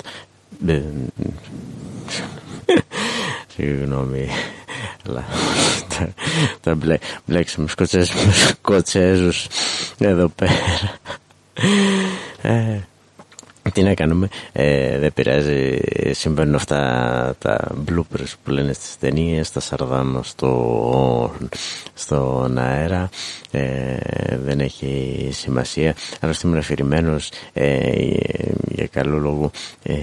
Ε, συγγνώμη αλλά τα, τα μπλε, μπλέξαμε σκοτσέζους εδώ πέρα. Ε, τι να κάνουμε, ε, δεν πειράζει, συμβαίνουν αυτά τα bloopers που λένε στις ταινίες, τα σαρδάμ στο, στον αέρα, ε, δεν έχει σημασία. Αλλά είμαι αφηρημένος ε, για καλό λόγο, ε,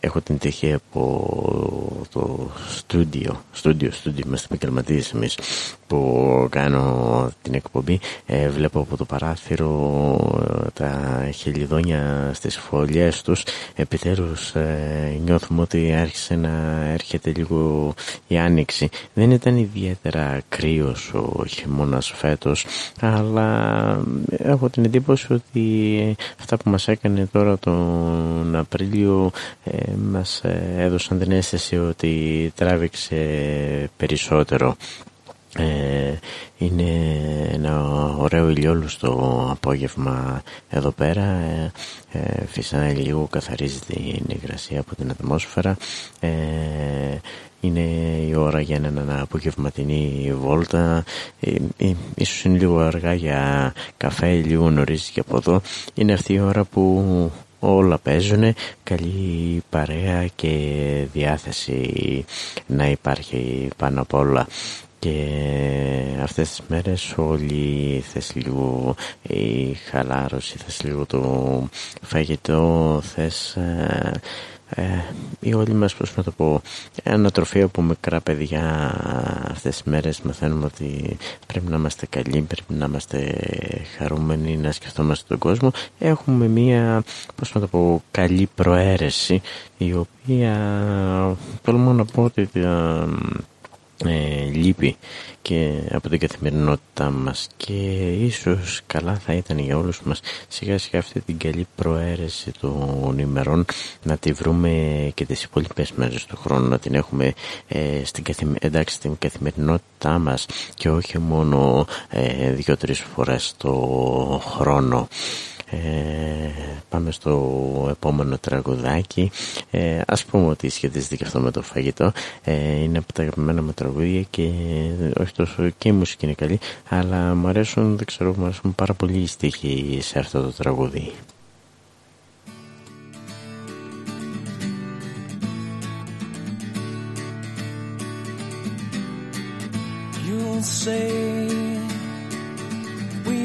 έχω την τυχή από το στούντιο, στούντιο, στούντιο, είμαστε επαγγελματίες εμείς, που κάνω την εκπομπή, ε, βλέπω από το παράθυρο τα χελιδόνια στις φωλιές τους. Επιτέλους ε, νιώθουμε ότι άρχισε να έρχεται λίγο η άνοιξη. Δεν ήταν ιδιαίτερα κρύος ο χειμώνας φέτος αλλά έχω την εντύπωση ότι αυτά που μας έκανε τώρα τον Απρίλιο ε, μας έδωσαν την αίσθηση ότι τράβηξε περισσότερο ε, είναι ένα ωραίο ηλιόλουστο απόγευμα εδώ πέρα. Ε, ε, φυσικά λίγο καθαρίζει την υγρασία από την ατμόσφαιρα. Ε, είναι η ώρα για έναν απογευματινή βόλτα. Ε, ε, ίσως είναι λίγο αργά για καφέ λίγο νωρίς και από εδώ. Είναι αυτή η ώρα που όλα παίζουν. Καλή παρέα και διάθεση να υπάρχει πάνω απ' όλα και αυτές τις μέρες όλοι θες λίγο η χαλάρωση, θες λίγο το φαγητό, θες ε, ε, ή όλοι μας πώς να το πω ανατροφή από μικρά παιδιά. Αυτές τις μέρες μαθαίνουμε ότι πρέπει να είμαστε καλοί πρέπει να είμαστε χαρούμενοι να σκεφτόμαστε τον κόσμο. Έχουμε μία πώς να το πω καλή προαίρεση η οποία τολμώ να πω ότι ε, ε, λείπει και από την καθημερινότητά μας. Και ίσως καλά θα ήταν για όλους μας σιγά σιγά αυτή την καλή προαίρεση των ημερών να τη βρούμε και τις υπόλοιπες μέρες του χρόνου να την έχουμε ε, στην, εντάξει, στην καθημερινότητά μας και όχι μόνο ε, δύο-τρεις φορές το χρόνο ε, πάμε στο επόμενο τραγουδάκι. Ε, ας πούμε ότι σχετίζεται και αυτό με το φαγητό. Ε, είναι από τα αγαπημένα με τραγούδια και όχι τόσο και η μουσική είναι καλή αλλά μου αρέσουν, δεν ξέρω, μου αρέσουν πάρα πολύ οι στίχοι σε αυτό το τραγούδι. You'll say We've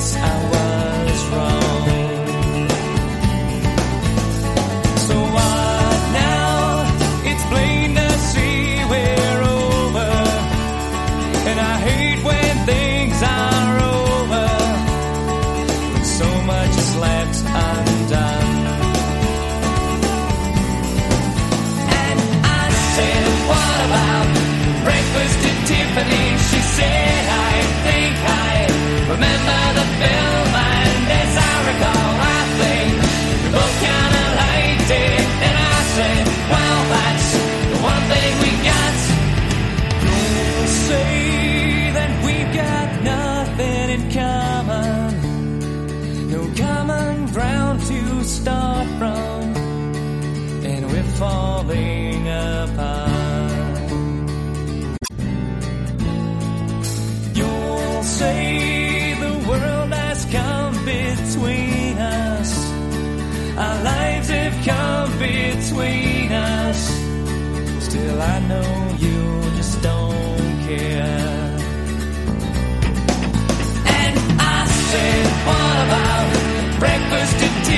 yes, I was.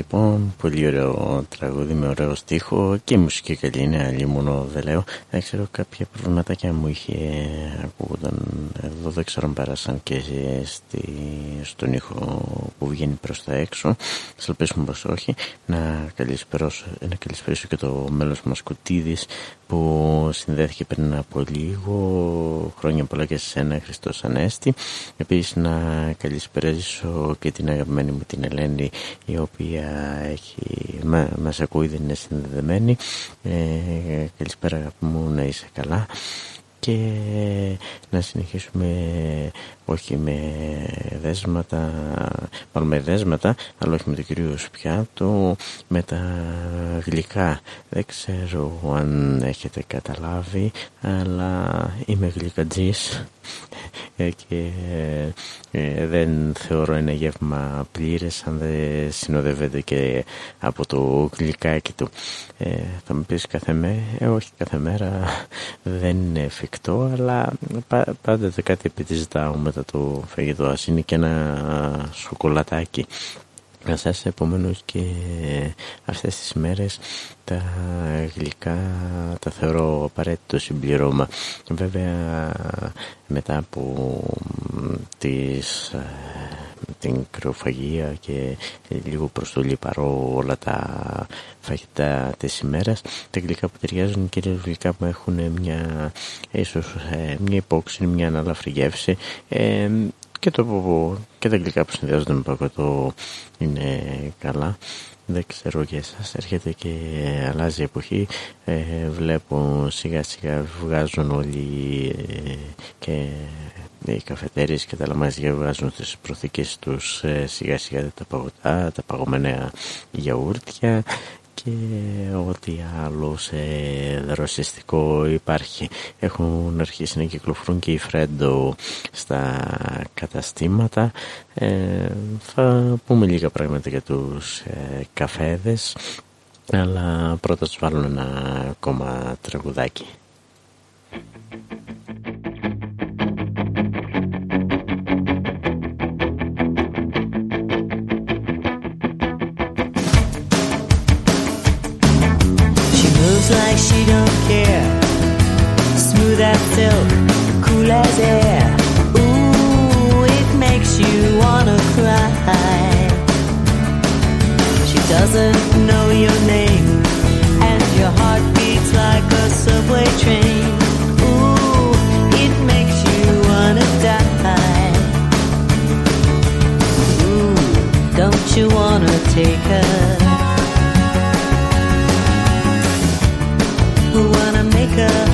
λοιπόν, πολύ ωραίο τραγούδι με ωραίο στίχο και η μουσική καλή είναι, αλλή μόνο δεν λέω. Δεν ξέρω κάποια προβληματάκια μου είχε ακούγονταν εδώ, δεν ξέρω αν πέρασαν και στη, στον ήχο που βγαίνει προς τα έξω. Σας ελπίσουμε πως όχι. Να καλησπερώσω, να καλησπερίσω και το μέλος μας Κουτίδης που συνδέθηκε πριν από λίγο χρόνια πολλά και σε σένα Χριστός Ανέστη. Επίσης να καλησπερίσω και την αγαπημένη μου την Ελένη η οποία έχει, μα, μας ακούει δεν είναι συνδεδεμένη. Ε, καλησπέρα αγαπη μου να είσαι καλά. Και να συνεχίσουμε όχι με δέσματα, μάλλον με δέσματα, αλλά όχι με το κυρίω πιάτο, με τα γλυκά. Δεν ξέρω αν έχετε καταλάβει, αλλά είμαι γλυκατζής και ε, δεν θεωρώ ένα γεύμα πλήρες αν δεν συνοδεύεται και από το γλυκάκι του. Ε, θα μου πεις κάθε μέρα, ε, όχι κάθε μέρα δεν είναι εφικτό, αλλά πα, πάντα κάτι επιζητάω μετά το φαγητό. Ας είναι και ένα σοκολατάκι. Να σας επομένως και αυτές τις μέρες τα γλυκά τα θεωρώ απαραίτητο συμπληρώμα. Βέβαια μετά από τις, την κρυοφαγία και λίγο προς το λιπαρό όλα τα φαγητά της ημέρας. Τα γλυκά που ταιριάζουν κυρίως γλυκά που έχουν μια ίσως μια υπόξυνη, μια αναλαφρή γεύση ε, και, το, και τα γλυκά που συνδυάζονται με παγωτό είναι καλά. Δεν ξέρω για εσάς έρχεται και αλλάζει η εποχή. Ε, βλέπω σιγά σιγά βγάζουν όλοι ε, και οι καφετέρειες και τα λαμάζια βγάζουν στις προθήκες τους ε, σιγά σιγά τα παγωτά, τα παγωμένα γιαούρτια και ό,τι άλλο σε δροσιστικό υπάρχει. Έχουν αρχίσει να κυκλοφορούν και οι φρέντο στα καταστήματα. Ε, θα πούμε λίγα πράγματα για τους ε, καφέδες, αλλά πρώτα τους βάλουν ένα ακόμα τραγουδάκι. Silk, cool as air. Ooh, it makes you wanna cry. She doesn't know your name, and your heart beats like a subway train. Ooh, it makes you wanna die. Ooh, don't you wanna take her? Wanna make her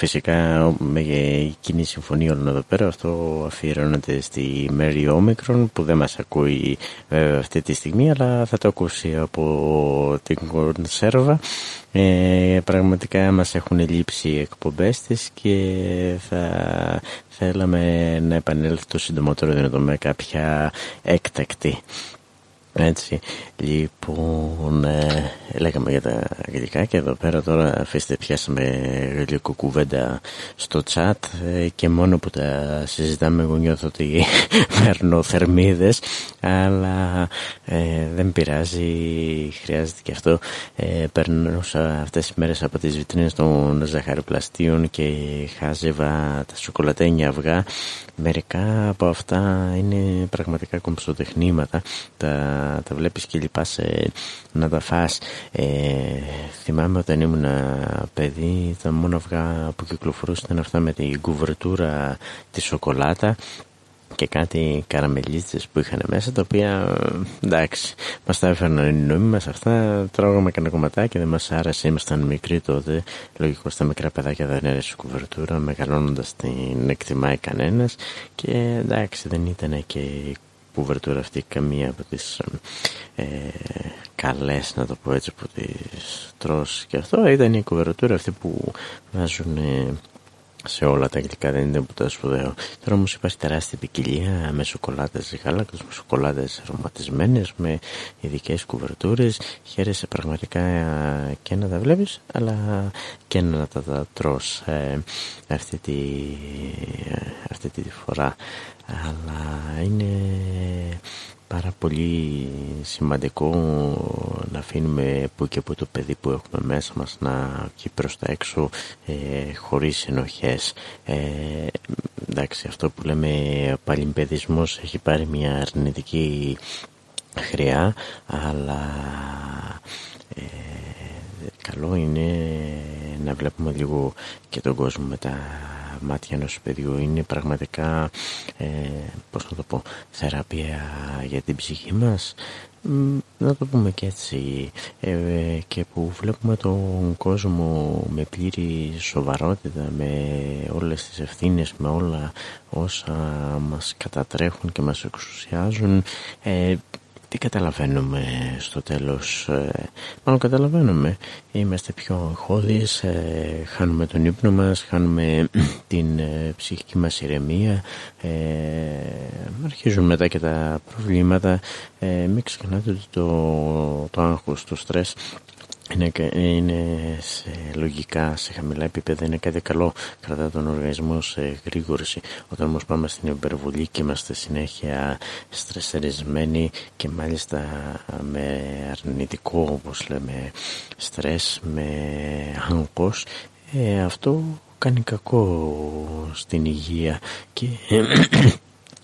φυσικά με κοινή συμφωνία όλων εδώ πέρα, αυτό αφιερώνεται στη Mary Omicron που δεν μας ακούει βέβαια αυτή τη στιγμή αλλά θα το ακούσει από την κονσέρβα. Ε, πραγματικά μας έχουν λείψει οι εκπομπές της και θα θέλαμε να επανέλθει το συντομότερο δυνατό με κάποια έκτακτη. Έτσι, λοιπόν, ε, λέγαμε για τα αγγλικά και εδώ πέρα τώρα αφήστε πιάσαμε λίγο κουβέντα στο chat ε, και μόνο που τα συζητάμε εγώ νιώθω ότι παίρνω θερμίδες αλλά ε, δεν πειράζει, χρειάζεται και αυτό. Ε, περνούσα αυτές τις μέρες από τις βιτρίνες των ζαχαροπλαστείων και χάζευα τα σοκολατένια αυγά Μερικά από αυτά είναι πραγματικά κομψοτεχνήματα. Τα, τα βλέπεις και λυπάσαι να τα φας. Ε, θυμάμαι όταν ήμουν παιδί, τα μόνο αυγά που κυκλοφορούσαν ήταν αυτά με την κουβερτούρα τη σοκολάτα και κάτι καραμελίτσες που είχαν μέσα τα οποία εντάξει μας τα έφερναν οι νόμοι μας αυτά τρώγαμε κανένα κομματάκι δεν μας άρεσε ήμασταν μικροί τότε λογικό στα μικρά παιδάκια δεν έρεσε κουβερτούρα μεγαλώνοντας την εκτιμάει κανένας και εντάξει δεν ήταν και κουβερτούρα αυτή καμία από τις ε, καλές να το πω έτσι που τις τρως και αυτό ήταν η κουβερτούρα αυτή που βάζουν σε όλα τα αγγλικά δεν είναι τίποτα σπουδαίο. Τώρα όμως υπάρχει τεράστια ποικιλία με σοκολάτες γάλακτος, με σοκολάτες αρωματισμένες, με ειδικές κουβερτούρες. Χαίρεσαι πραγματικά και να τα βλέπεις, αλλά και να τα, τα τρως ε, αυτή, τη, αυτή τη φορά. Αλλά είναι πάρα πολύ σημαντικό να αφήνουμε που και που το παιδί που έχουμε μέσα μας να βγει προς τα έξω ε, χωρίς ενοχές. Ε, εντάξει, αυτό που λέμε παλιμπαιδισμός έχει πάρει μια αρνητική χρειά, αλλά ε, καλό είναι να βλέπουμε λίγο και τον κόσμο με τα μάτια ενός παιδιού. Είναι πραγματικά ε, πώς να το πω θεραπεία για την ψυχή μας. Να το πούμε και έτσι. Ε, και που βλέπουμε τον κόσμο με πλήρη σοβαρότητα με όλες τις ευθύνες με όλα όσα μας κατατρέχουν και μας εξουσιάζουν ε, τι καταλαβαίνουμε στο τέλος ε, μάλλον καταλαβαίνουμε. Είμαστε πιο αγχώδεις ε, χάνουμε τον ύπνο μας χάνουμε την ε, ψυχική μας ηρεμία ε, αρχίζουν μετά και τα προβλήματα. Ε, μην ξεχνάτε ότι το, το άγχος, το στρες είναι, είναι σε λογικά, σε χαμηλά επίπεδα, είναι κάτι καλό, κρατά τον οργανισμό σε γρήγορση. Όταν όμως πάμε στην υπερβολή και είμαστε συνέχεια στρεσαρισμένοι και μάλιστα με αρνητικό, όπως λέμε, στρες, με άγχος, ε, αυτό κάνει κακό στην υγεία και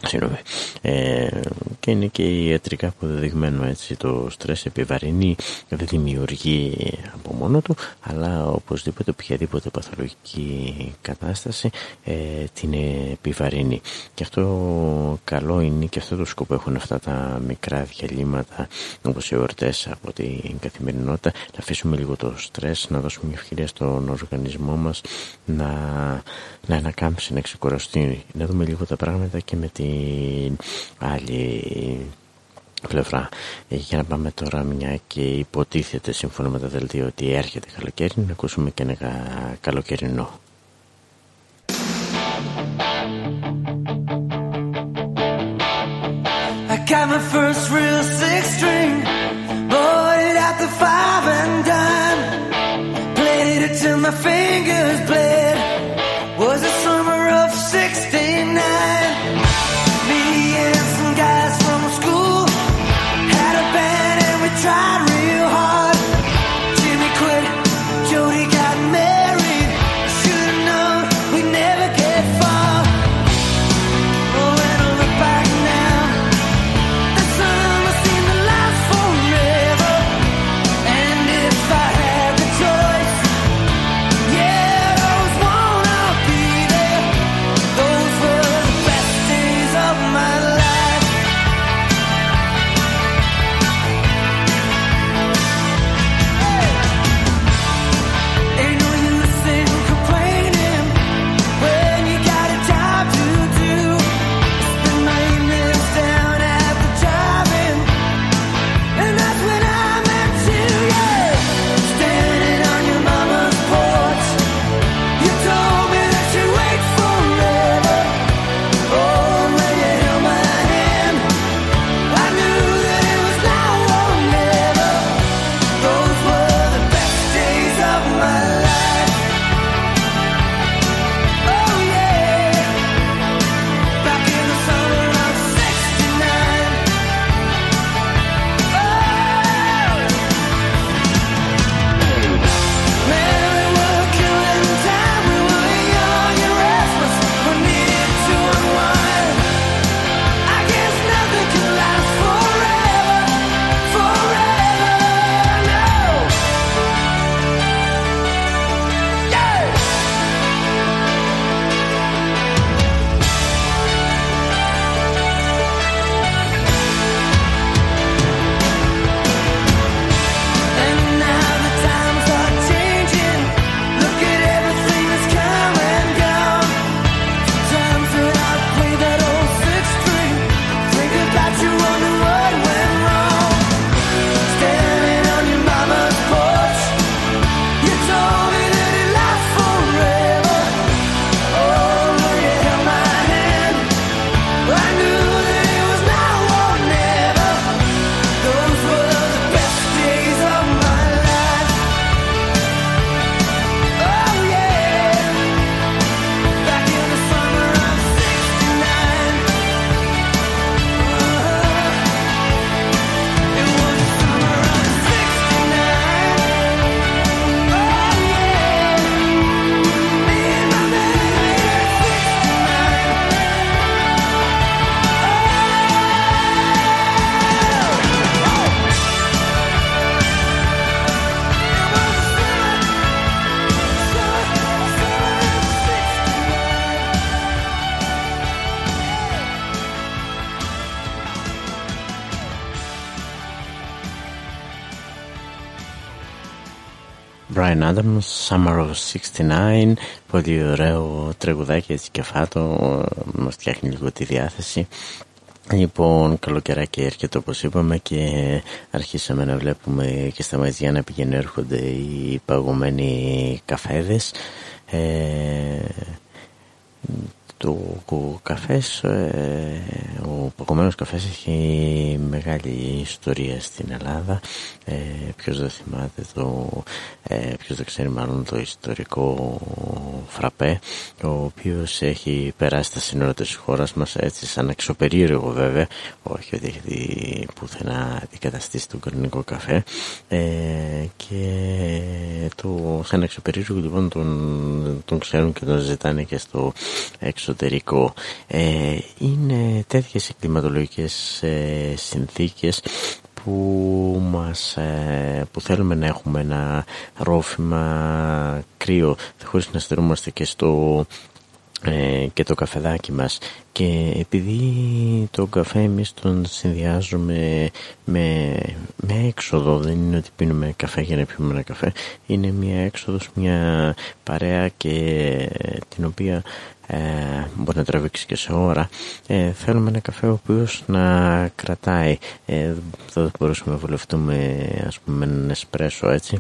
Συγγνώμη. Ε, και είναι και ιατρικά αποδεδειγμένο έτσι το στρες επιβαρύνει δεν δημιουργεί από μόνο του αλλά οπωσδήποτε οποιαδήποτε παθολογική κατάσταση ε, την επιβαρύνει και αυτό καλό είναι και αυτό το σκοπό έχουν αυτά τα μικρά διαλύματα όπως οι εορτές από την καθημερινότητα να αφήσουμε λίγο το στρες να δώσουμε μια ευκαιρία στον οργανισμό μας να, να ανακάμψει, να ξεκουραστεί να δούμε λίγο τα πράγματα και με την άλλη πλευρά. Για να πάμε τώρα μια και υποτίθεται σύμφωνα με τα δελτία ότι έρχεται καλοκαίρι να ακούσουμε και ένα καλοκαιρινό. I got my first real six string, bought it at the five and dime, played it till my fingers Adams, Summer of 69, πολύ ωραίο τραγουδάκι έτσι και φάτο, μας φτιάχνει λίγο τη διάθεση. Λοιπόν, καλοκαιράκι έρχεται όπως είπαμε και αρχίσαμε να βλέπουμε και στα μαγαζιά να πηγαίνουν έρχονται οι παγωμένοι καφέδες. Ε, το καφές, ε, ο παγωμένος καφές έχει μεγάλη ιστορία στην Ελλάδα. Ε, ποιος δεν θυμάται το, ε, ποιος δεν ξέρει μάλλον το ιστορικό φραπέ, ο οποίος έχει περάσει τα σύνορα της χώρας μας έτσι σαν εξωπερίεργο βέβαια, όχι ότι έχει δει πουθενά αντικαταστήσει τον κανονικό καφέ ε, και το σαν εξωπερίεργο λοιπόν τον, τον ξέρουν και τον ζητάνε και στο εξωτερικό. Ε, είναι τέτοιες κλιματολογικές ε, συνθήκες που, μας, ε, που θέλουμε να έχουμε ένα ρόφημα κρύο χωρίς να στερούμαστε και στο ε, και το καφεδάκι μας. Και επειδή το καφέ εμείς τον συνδυάζουμε με, με έξοδο δεν είναι ότι πίνουμε καφέ για να πιούμε ένα καφέ είναι μια έξοδος, μια παρέα και την οποία ε, μπορεί να τραβήξει και σε ώρα. Ε, θέλουμε ένα καφέ ο οποίος να κρατάει. Ε, θα μπορούσαμε να βολευτούμε ας πούμε με έναν εσπρέσο έτσι.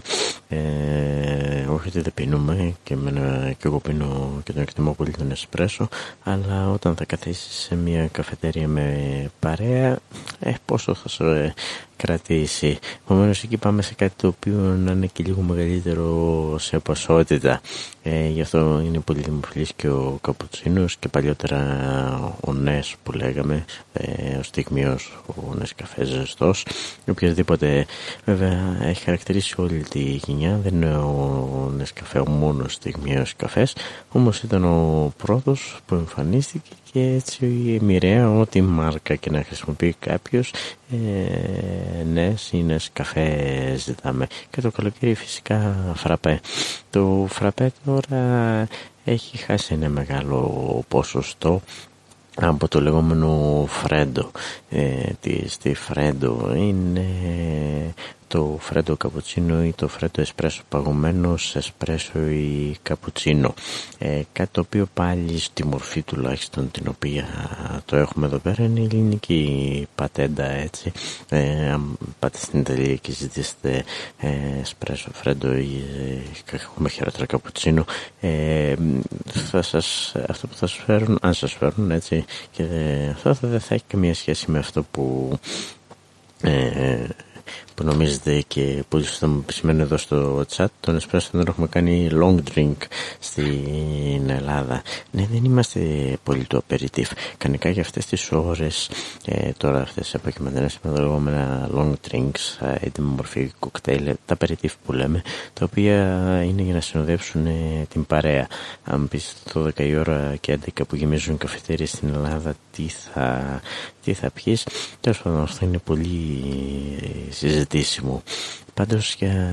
Ε, όχι ότι δεν πίνουμε και, με και εγώ πίνω και τον εκτιμώ πολύ τον εσπρέσο αλλά όταν θα καθίσει σε μια καφετερία με παρέα ε, πόσο θα σου ε, κρατήσει. Επομένως εκεί πάμε σε κάτι το οποίο να είναι και λίγο μεγαλύτερο σε ποσότητα. Ε, γι' αυτό είναι πολύ δημοφιλής και ο καπουτσίνος και παλιότερα ο Νες που λέγαμε, ε, ο στιγμίος, ο Νες καφέ ζεστός. Οποιασδήποτε βέβαια έχει χαρακτηρίσει όλη τη γενιά, δεν είναι ο Νες καφέ ο μόνος στιγμίος καφές, όμως ήταν ο πρώτος που εμφανίστηκε και έτσι μοιραία ό,τι μάρκα και να χρησιμοποιεί κάποιος ε, ναι, είναι καφές ζητάμε και το καλοκαίρι φυσικά φραπέ. Το φραπέ τώρα έχει χάσει ένα μεγάλο ποσοστό από το λεγόμενο φρέντο. Ε, τη, φρέντο είναι το φρέντο καπουτσίνο ή το φρέντο εσπρέσο παγωμένο σε εσπρέσο ή καπουτσίνο. Ε, κάτι το οποίο πάλι στη μορφή τουλάχιστον την οποία το έχουμε εδώ πέρα είναι η ελληνική πατέντα έτσι. Ε, αν πάτε στην Ιταλία και ζητήσετε ε, εσπρέσο φρέντο ή ε, έχουμε χειρότερα καπουτσίνο ε, θα σας, αυτό που θα σας φέρουν αν σας φέρουν έτσι και αυτό δεν θα έχει καμία σχέση με αυτό που ε, που νομίζετε και πολύ σωστά μου επισημαίνω εδώ στο chat. Τον εσπρέσο δεν έχουμε κάνει long drink στην Ελλάδα. Ναι δεν είμαστε πολύ το aperitif. Κανονικά για αυτές τις ώρες ε, τώρα αυτές τις αποκειμενές με λεγόμενα long drinks ε, έτοιμη μορφή κοκτέιλ τα aperitif που λέμε τα οποία είναι για να συνοδεύσουν ε, την παρέα. Αν πεις το 12 η ώρα και 11 που γεμίζουν καφετέρειες στην Ελλάδα τι θα, τι θα πιείς τέλος πάντων αυτό είναι πολύ συζητήσιμο πάντως για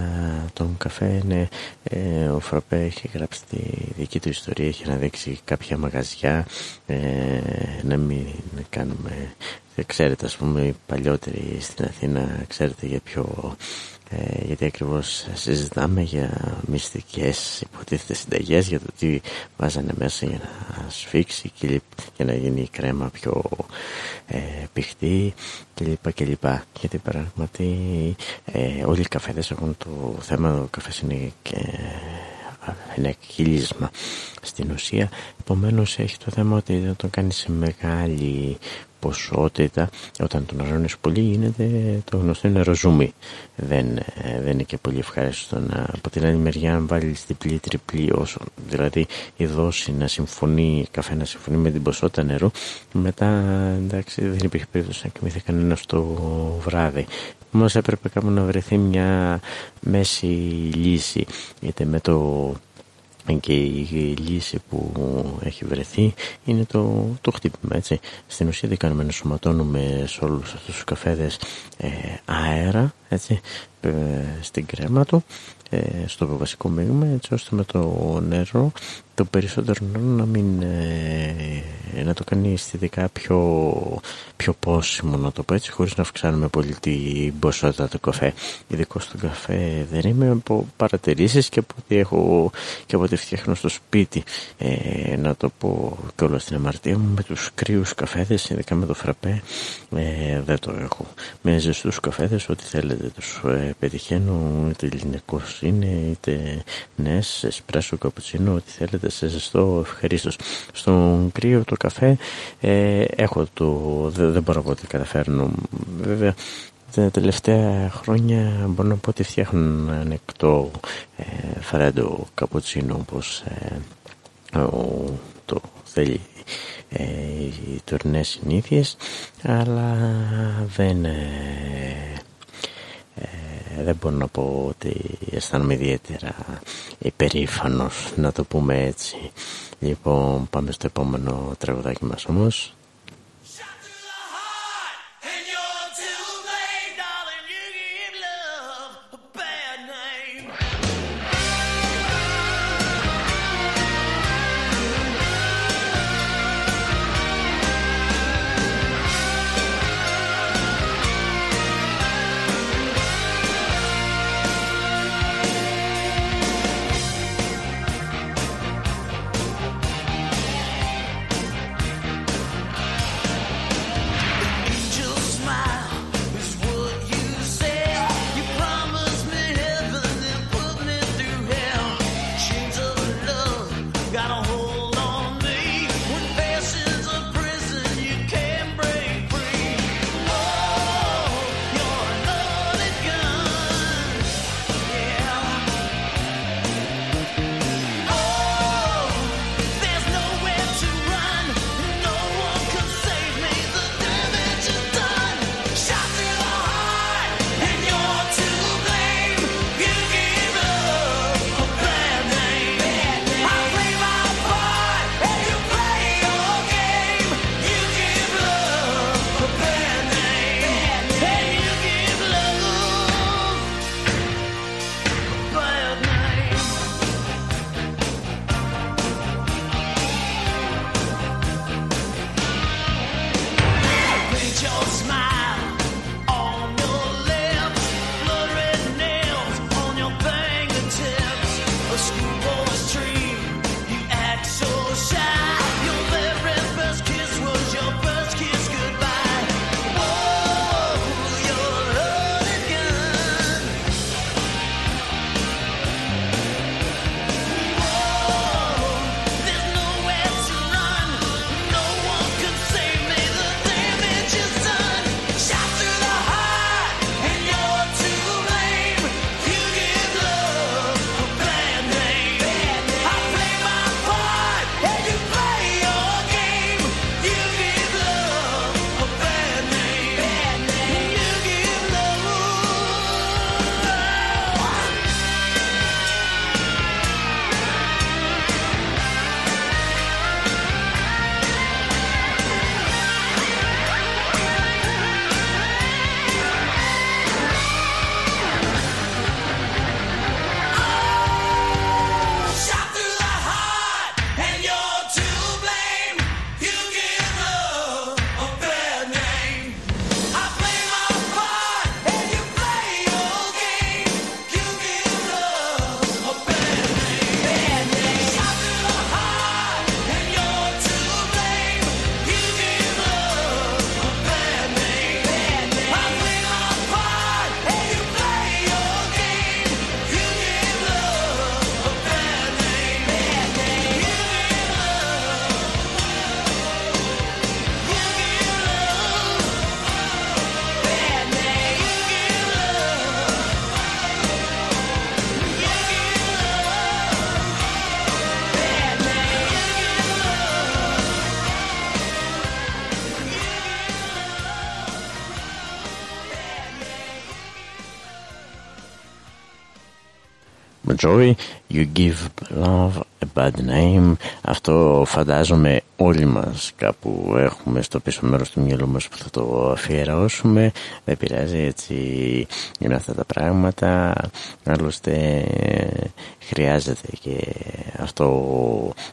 τον καφέ είναι, ε, ο Φραπέ έχει γράψει τη δική του ιστορία έχει αναδείξει κάποια μαγαζιά ε, να μην κάνουμε ξέρετε ας πούμε οι παλιότεροι στην Αθήνα ξέρετε για ποιο ε, γιατί ακριβώς συζητάμε για μυστικές υποτίθεται συνταγές για το τι βάζανε μέσα για να σφίξει και για να γίνει η κρέμα πιο ε, πηχτή κλπ. κλπ. Γιατί πραγματι ε, όλοι οι καφέδες έχουν το θέμα, ο καφές είναι και ένα κύλισμα στην ουσία επομένως έχει το θέμα ότι δεν το κάνει σε μεγάλη ποσότητα όταν τον αρώνεις πολύ γίνεται το γνωστό νεροζούμι δεν, ε, δεν είναι και πολύ ευχάριστο να από την άλλη μεριά αν βάλεις διπλή τριπλή όσο δηλαδή η δόση να συμφωνεί καφέ να συμφωνεί με την ποσότητα νερού μετά εντάξει δεν υπήρχε περίπτωση να κοιμηθεί κανένας το βράδυ. Όμω έπρεπε κάπου να βρεθεί μια μέση λύση είτε με το και η λύση που έχει βρεθεί είναι το, το χτύπημα έτσι. Στην ουσία τι κάνουμε να σωματώνουμε σε όλους αυτούς τους καφέδες ε, αέρα έτσι, ε, στην κρέμα του ε, στο βασικό μείγμα έτσι ώστε με το νερό το περισσότερο νερό να μην ε, να το κάνει αισθητικά πιο, πιο πόσιμο να το πω έτσι χωρίς να αυξάνουμε πολύ την ποσότητα του καφέ. Ειδικό στον καφέ δεν είμαι από παρατηρήσεις και από ό,τι έχω και από ό,τι φτιάχνω στο σπίτι. Ε, να το πω και όλα στην αμαρτία μου με τους κρύους καφέδες ειδικά με το φραπέ ε, δεν το έχω. Με ζεστούς καφέδες ό,τι θέλετε τους ε, πετυχαίνω είτε ελληνικός είναι είτε νες, εσπρέσο, καπουτσίνο ό,τι θέλετε σε ζεστό ευχαρίστως. Στον κρύο το καφέ ε, έχω το, δεν, δεν μπορώ να πω ότι καταφέρνω βέβαια τα τελευταία χρόνια μπορώ να πω ότι φτιάχνουν ανεκτό ε, φρέντο καπουτσίνο όπως ε, το θέλει ε, οι τωρινές συνήθειες αλλά δεν ε, ε, δεν μπορώ να πω ότι αισθάνομαι ιδιαίτερα υπερήφανος να το πούμε έτσι. Λοιπόν πάμε στο επόμενο τραγουδάκι μας όμως Joy, You Give Love a Bad Name. Αυτό φαντάζομαι όλοι μας κάπου έχουμε στο πίσω μέρος του μυαλού μας που θα το αφιερώσουμε. Δεν πειράζει έτσι είναι αυτά τα πράγματα. Άλλωστε χρειάζεται και αυτό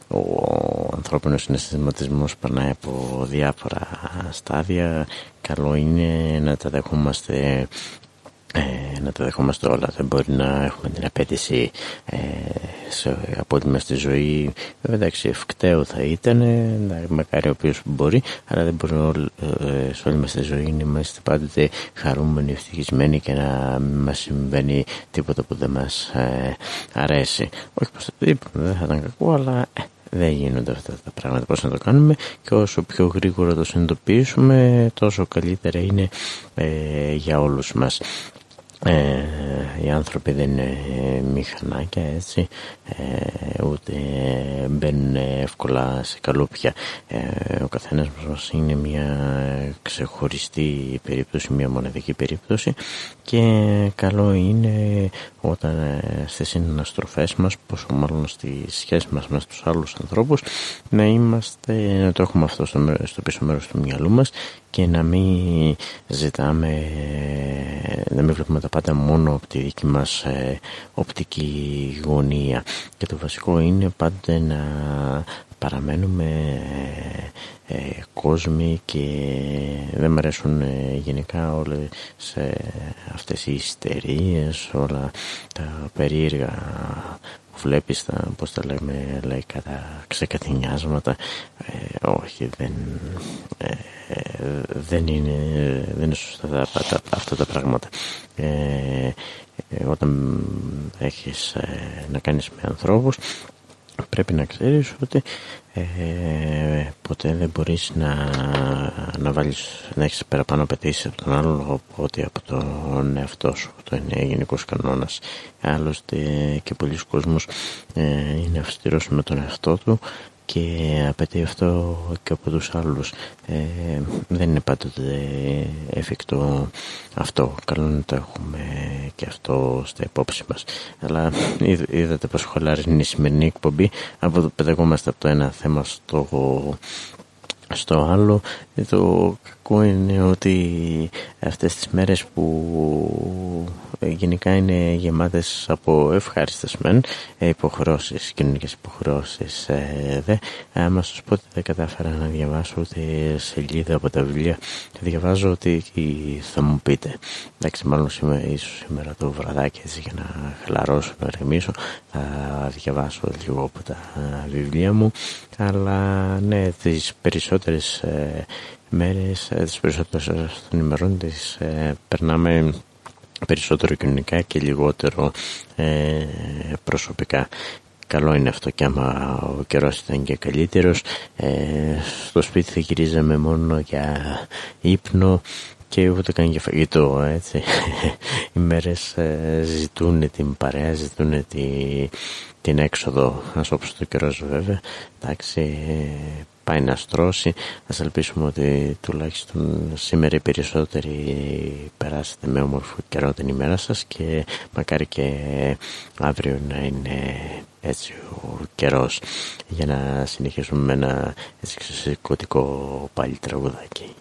ο, ο ανθρώπινος συναισθηματισμός περνάει από διάφορα στάδια. Καλό είναι να τα δεχόμαστε ε, να τα δεχόμαστε όλα. Δεν μπορεί να έχουμε την απέτηση ε, σε, από ό,τι στη ζωή. Βέβαια, εντάξει, ευκταίο θα ήταν, μακάρι ο οποίος μπορεί, αλλά δεν μπορεί ε, σε όλη μας τη ζωή να είμαστε πάντοτε χαρούμενοι, ευτυχισμένοι και να μην μας συμβαίνει τίποτα που δεν μας ε, αρέσει. Όχι προ το τίποτα, δεν θα ήταν κακό, αλλά ε, δεν γίνονται αυτά τα πράγματα πώς να το κάνουμε; Και όσο πιο γρήγορα το συνειδητοποιήσουμε τόσο καλύτερα είναι ε, για όλους μας ε, οι άνθρωποι δεν είναι μηχανάκια έτσι. Ε, ούτε μπαίνουν εύκολα σε καλούπια. Ε, ο καθένας μας είναι μια ξεχωριστή περίπτωση μια μοναδική περίπτωση και καλό είναι όταν ε, στις συναστροφές μας πόσο μάλλον στη σχέση μας με τους άλλους ανθρώπους να είμαστε να το έχουμε αυτό στο, στο πίσω μέρος του μυαλού μας και να μην ζητάμε να μην βλέπουμε τα πάντα μόνο από τη δική μας ε, οπτική γωνία. Και το βασικό είναι πάντα να παραμένουμε ε, ε, κόσμοι και δεν μου αρέσουν ε, γενικά όλες ε, αυτές οι ιστερίες όλα τα περίεργα που βλέπεις τα, πώς τα λέμε λαϊκά τα ξεκαθινιάσματα όχι δεν δεν είναι, δεν είναι σωστά τα, τα, αυτά τα πράγματα. Όταν έχεις να κάνεις με ανθρώπους πρέπει να ξέρεις ότι ε, ποτέ δεν μπορείς να, να βάλεις να έχεις παραπάνω απαιτήσεις από τον άλλο ότι από τον εαυτό σου το είναι γενικός κανόνας. Άλλωστε και πολλοί κόσμος ε, είναι αυστηρός με τον εαυτό του και απαιτεί αυτό και από τους άλλους. Ε, δεν είναι πάντοτε εφικτό αυτό. Καλό να το έχουμε και αυτό στα υπόψη μας. Αλλά είδατε πως χολάρει είναι η σημερινή εκπομπή. Από το πενταγόμαστε από το ένα θέμα στο στο άλλο. Το κακό είναι ότι αυτές τις μέρες που γενικά είναι γεμάτες από ευχάριστες μεν υποχρώσεις, κοινωνικές υποχρώσεις ε, δε. Άμα σας πω ότι δεν κατάφερα να διαβάσω ούτε σελίδα από τα βιβλία και διαβάζω ότι θα μου πείτε. Εντάξει μάλλον σήμερα, ίσως σήμερα το βραδάκι έτσι για να χαλαρώσω, να ρεμίσω θα διαβάσω λίγο από τα βιβλία μου. Αλλά ναι τις περισσότερες ε, μέρες, ε, τις περισσότερες των ημερών τις ε, περνάμε περισσότερο κοινωνικά και λιγότερο ε, προσωπικά. Καλό είναι αυτό και άμα ο καιρός ήταν και καλύτερος. Ε, στο σπίτι θα γυρίζαμε μόνο για ύπνο και ούτε καν για φαγητό έτσι. Οι μέρες ε, ζητούν την παρέα, ζητούν τη, την έξοδο, ας όπως το καιρός βέβαια. Εντάξει, πάει να στρώσει. Ας ελπίσουμε ότι τουλάχιστον σήμερα οι περισσότεροι περάσετε με όμορφο καιρό την ημέρα σας και μακάρι και αύριο να είναι έτσι ο καιρός για να συνεχίσουμε με ένα έτσι πάλι τραγουδάκι.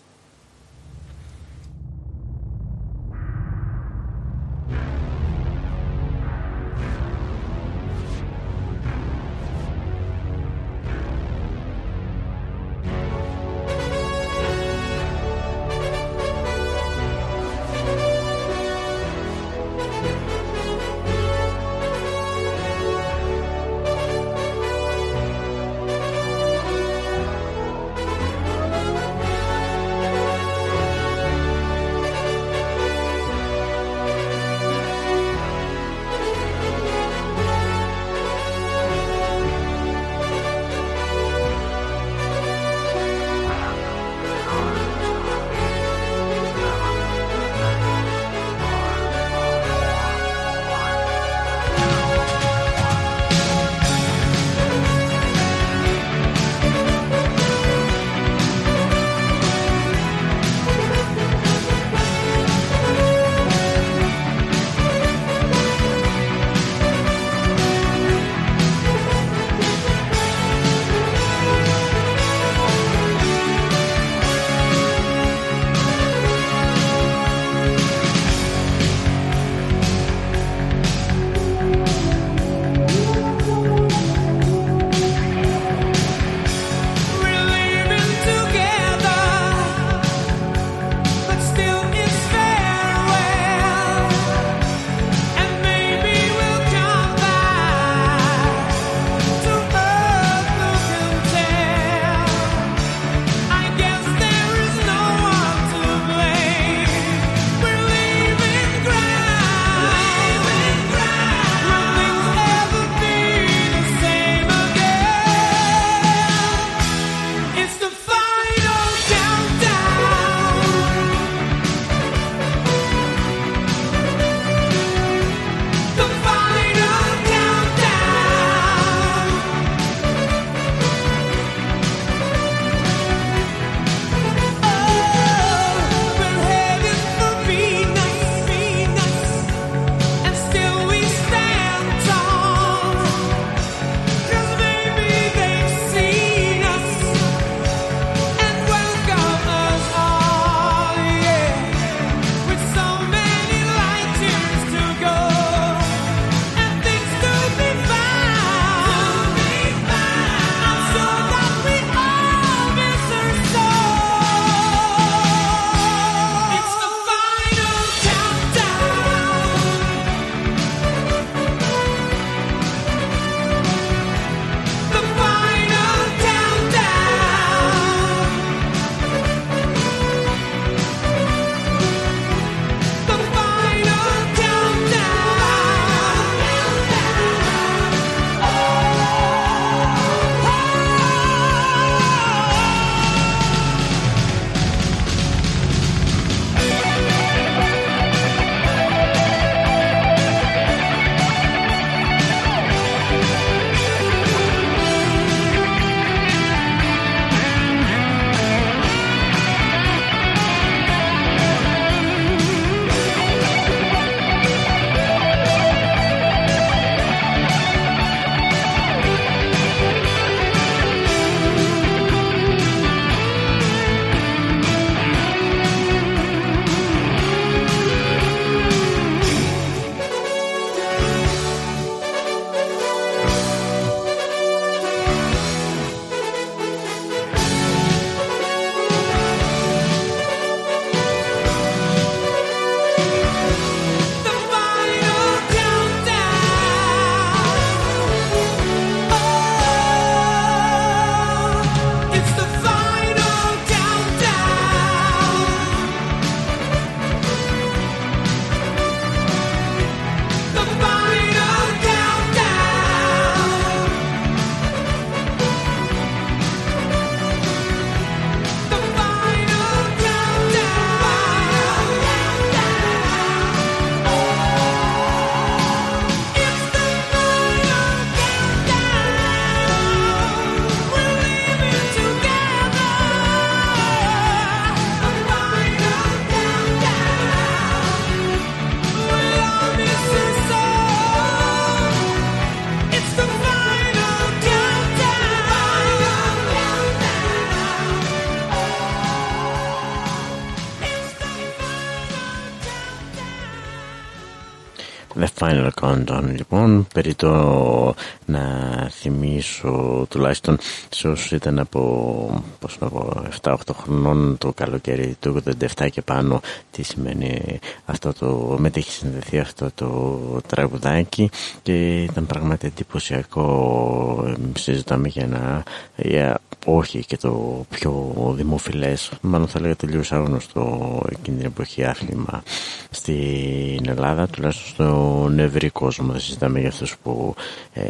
Λοιπόν περί το να θυμίσω τουλάχιστον σε όσους ήταν από πώς να πω 7-8 χρονών το καλοκαίρι του 87 και πάνω τι σημαίνει αυτό το μετέχει συνδεθεί αυτό το τραγουδάκι και ήταν πράγματι εντυπωσιακό. Συζητάμε για ένα για, όχι και το πιο δημοφιλές μάλλον θα λέγα τελείως άγνωστο εκείνη την εποχή άθλημα στην Ελλάδα τουλάχιστον στο νευρικό κόσμο. Συζητάμε για αυτούς που ε,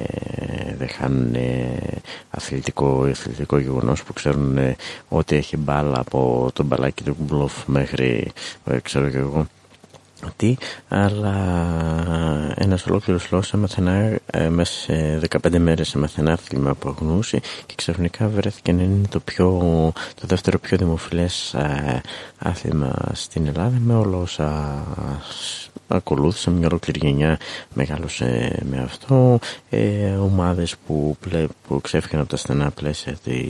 δεν χάνουν αθλητικό, αθλητικό γεγονός που ξέρουν ε, ότι έχει μπάλα από τον μπαλάκι του μπλοφ μέχρι ε, ξέρω και εγώ τι, αλλά ένας ολόκληρος λόγος έμαθε να, ε, μέσα σε 15 μέρες έμαθε ένα άθλημα από αγνούση και ξαφνικά βρέθηκε να είναι το, πιο, το δεύτερο πιο δημοφιλές ε, άθλημα στην Ελλάδα με όλα όσα ακολούθησε μια ολόκληρη γενιά μεγάλωσε με αυτό ε, ομάδες που, που ξέφυγαν από τα στενά πλαίσια τη,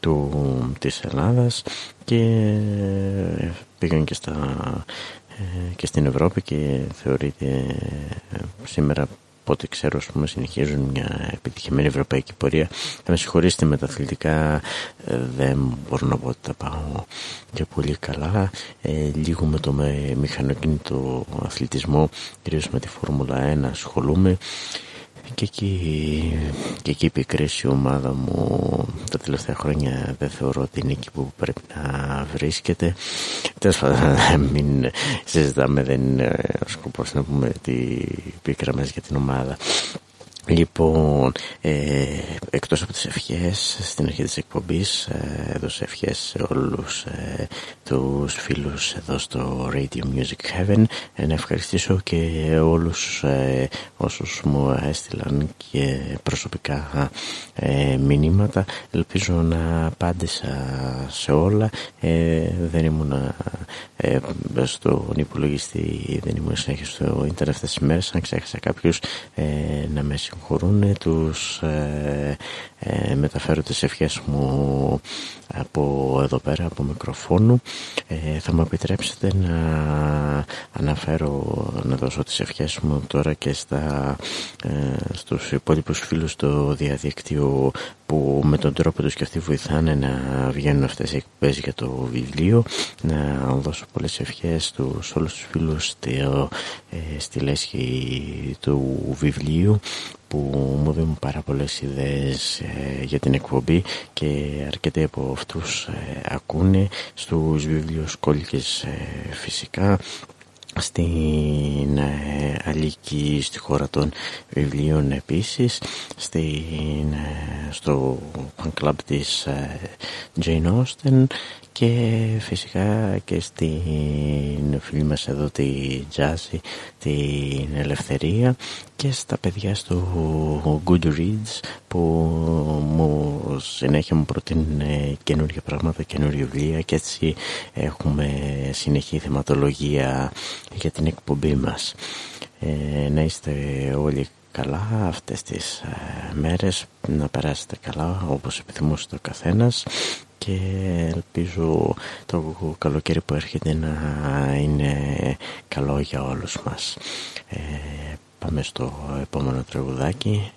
του, της Ελλάδας και ε, πήγαν και στα ε, και στην Ευρώπη και θεωρείται ε, σήμερα από ό,τι ξέρω ας πούμε, συνεχίζουν μια επιτυχημένη ευρωπαϊκή πορεία. Θα με συγχωρήσετε με τα αθλητικά ε, δεν μπορώ να πω ότι τα πάω και πολύ καλά. Ε, λίγο με το με μηχανοκίνητο αθλητισμό κυρίως με τη Φόρμουλα 1 ασχολούμαι και εκεί, και εκεί η ομάδα μου τα τελευταία χρόνια δεν θεωρώ ότι είναι εκεί που πρέπει να βρίσκεται. Τέλος πάντων, μην συζητάμε, δεν είναι ο σκοπός να πούμε τι πίκρα μας για την ομάδα. Λοιπόν, ε, εκτός από τις ευχές στην αρχή της εκπομπής ε, έδωσα ευχές σε όλους ε, τους φίλους εδώ στο Radio Music Heaven. Ε, να ευχαριστήσω και όλους ε, όσους μου έστειλαν και προσωπικά ε, μηνύματα. Ελπίζω να απάντησα σε όλα. Δεν ήμουν στον υπολογιστή δεν ήμουν συνέχεια στο ίντερνετ αυτές τις μέρες. Αν ξέχασα κάποιους να με συγχωρούν τους ε, ε, μεταφέρω τις ευχές μου από εδώ πέρα από μικροφόνου. Ε, θα μου επιτρέψετε να αναφέρω να δώσω τις ευχές μου τώρα και στα, ε, στους υπόλοιπους φίλους στο διαδικτύο που με τον τρόπο τους και αυτοί βοηθάνε να βγαίνουν αυτές οι εκπομπές για το βιβλίο. Να δώσω πολλές ευχές στους όλους τους φίλους στη, ε, στη λέσχη του βιβλίου που μου δίνουν πάρα πολλές ιδέες ε, για την εκπομπή και αρκετοί από αυτούς ε, ακούνε στους βιβλιοσκόλικες ε, φυσικά στην ε, Αλίκη στη χώρα των βιβλίων επίσης στην, ε, στο fan club της ε, Jane Austen και φυσικά και στην φίλη μας εδώ τη Τζάζη την Ελευθερία και στα παιδιά στο Goodreads που μου συνέχεια μου προτείνουν καινούργια πράγματα, καινούργια βιβλία και έτσι έχουμε συνεχή θεματολογία για την εκπομπή μας. Ε, να είστε όλοι καλά αυτές τις ε, μέρες, να περάσετε καλά όπως επιθυμούσε το καθένας και ελπίζω το καλοκαίρι που έρχεται να είναι καλό για όλους μας. Ε, πάμε στο επόμενο τραγουδάκι.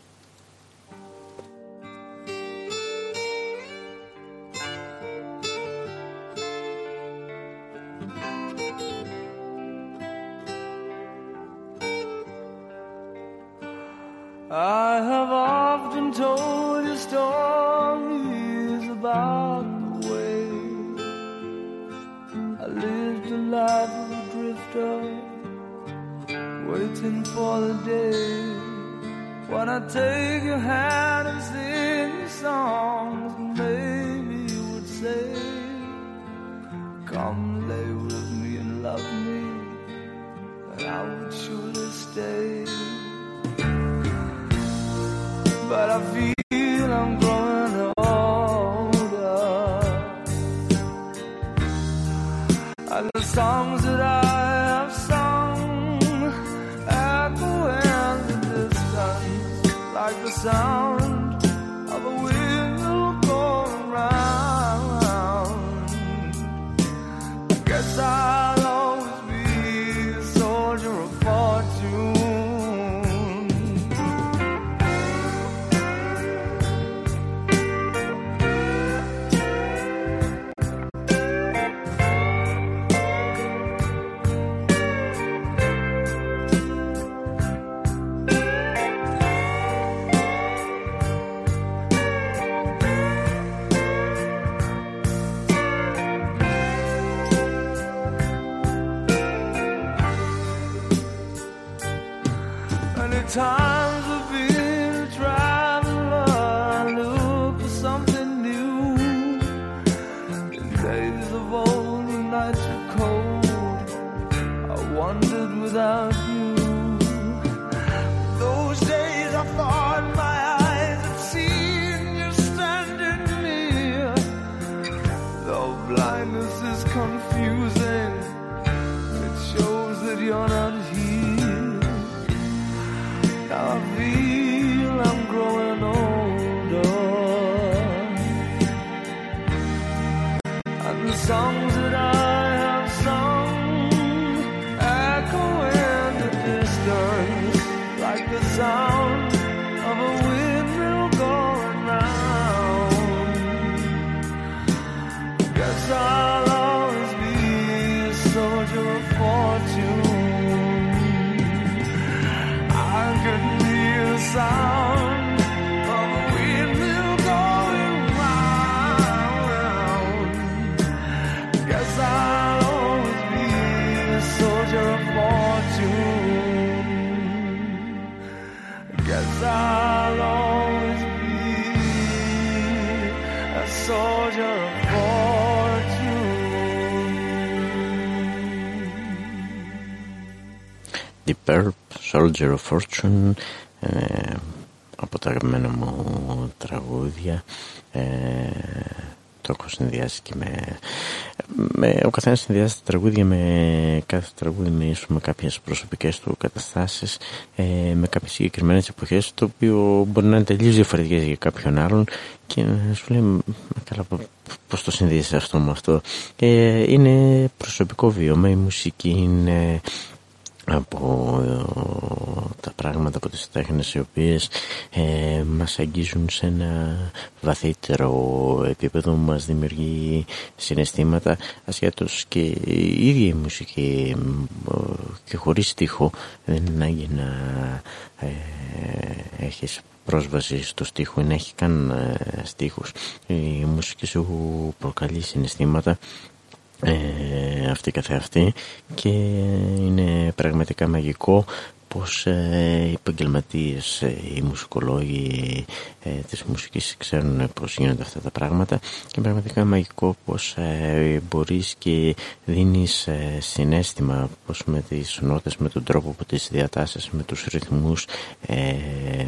Soldier of Fortune ε, από τα αγαπημένα μου τραγούδια. Ε, το έχω συνδυάσει και με, με ο καθένας συνδυάζει τα τραγούδια με κάθε τραγούδι με, ίσως με κάποιες προσωπικές του καταστάσεις ε, με κάποιες συγκεκριμένες εποχές το οποίο μπορεί να είναι τελείως διαφορετικές για κάποιον άλλον. Και σου λέει «Μα καλά πώς το συνδύασες αυτό με αυτό; Ε, είναι προσωπικό βίωμα η μουσική είναι από τα πράγματα, από τις τέχνες οι οποίες ε, μας αγγίζουν σε ένα βαθύτερο επίπεδο, μας δημιουργεί συναισθήματα ασχέτως και η ίδια η μουσική και χωρίς στίχο δεν είναι ανάγκη να ε, έχεις πρόσβαση στο στίχο ή να έχει καν ε, στίχους. Η μουσική σου προκαλεί συναισθήματα ε, αυτή καθεαυτή. Και είναι πραγματικά μαγικό πως ε, οι επαγγελματίες, ε, οι μουσικολόγοι ε, της μουσικής ξέρουν πως γίνονται αυτά τα πράγματα και πραγματικά μαγικό πως ε, μπορείς και δίνεις ε, συνέστημα πως με τις νότες, με τον τρόπο που τις διατάσσεις, με τους ρυθμούς, ε,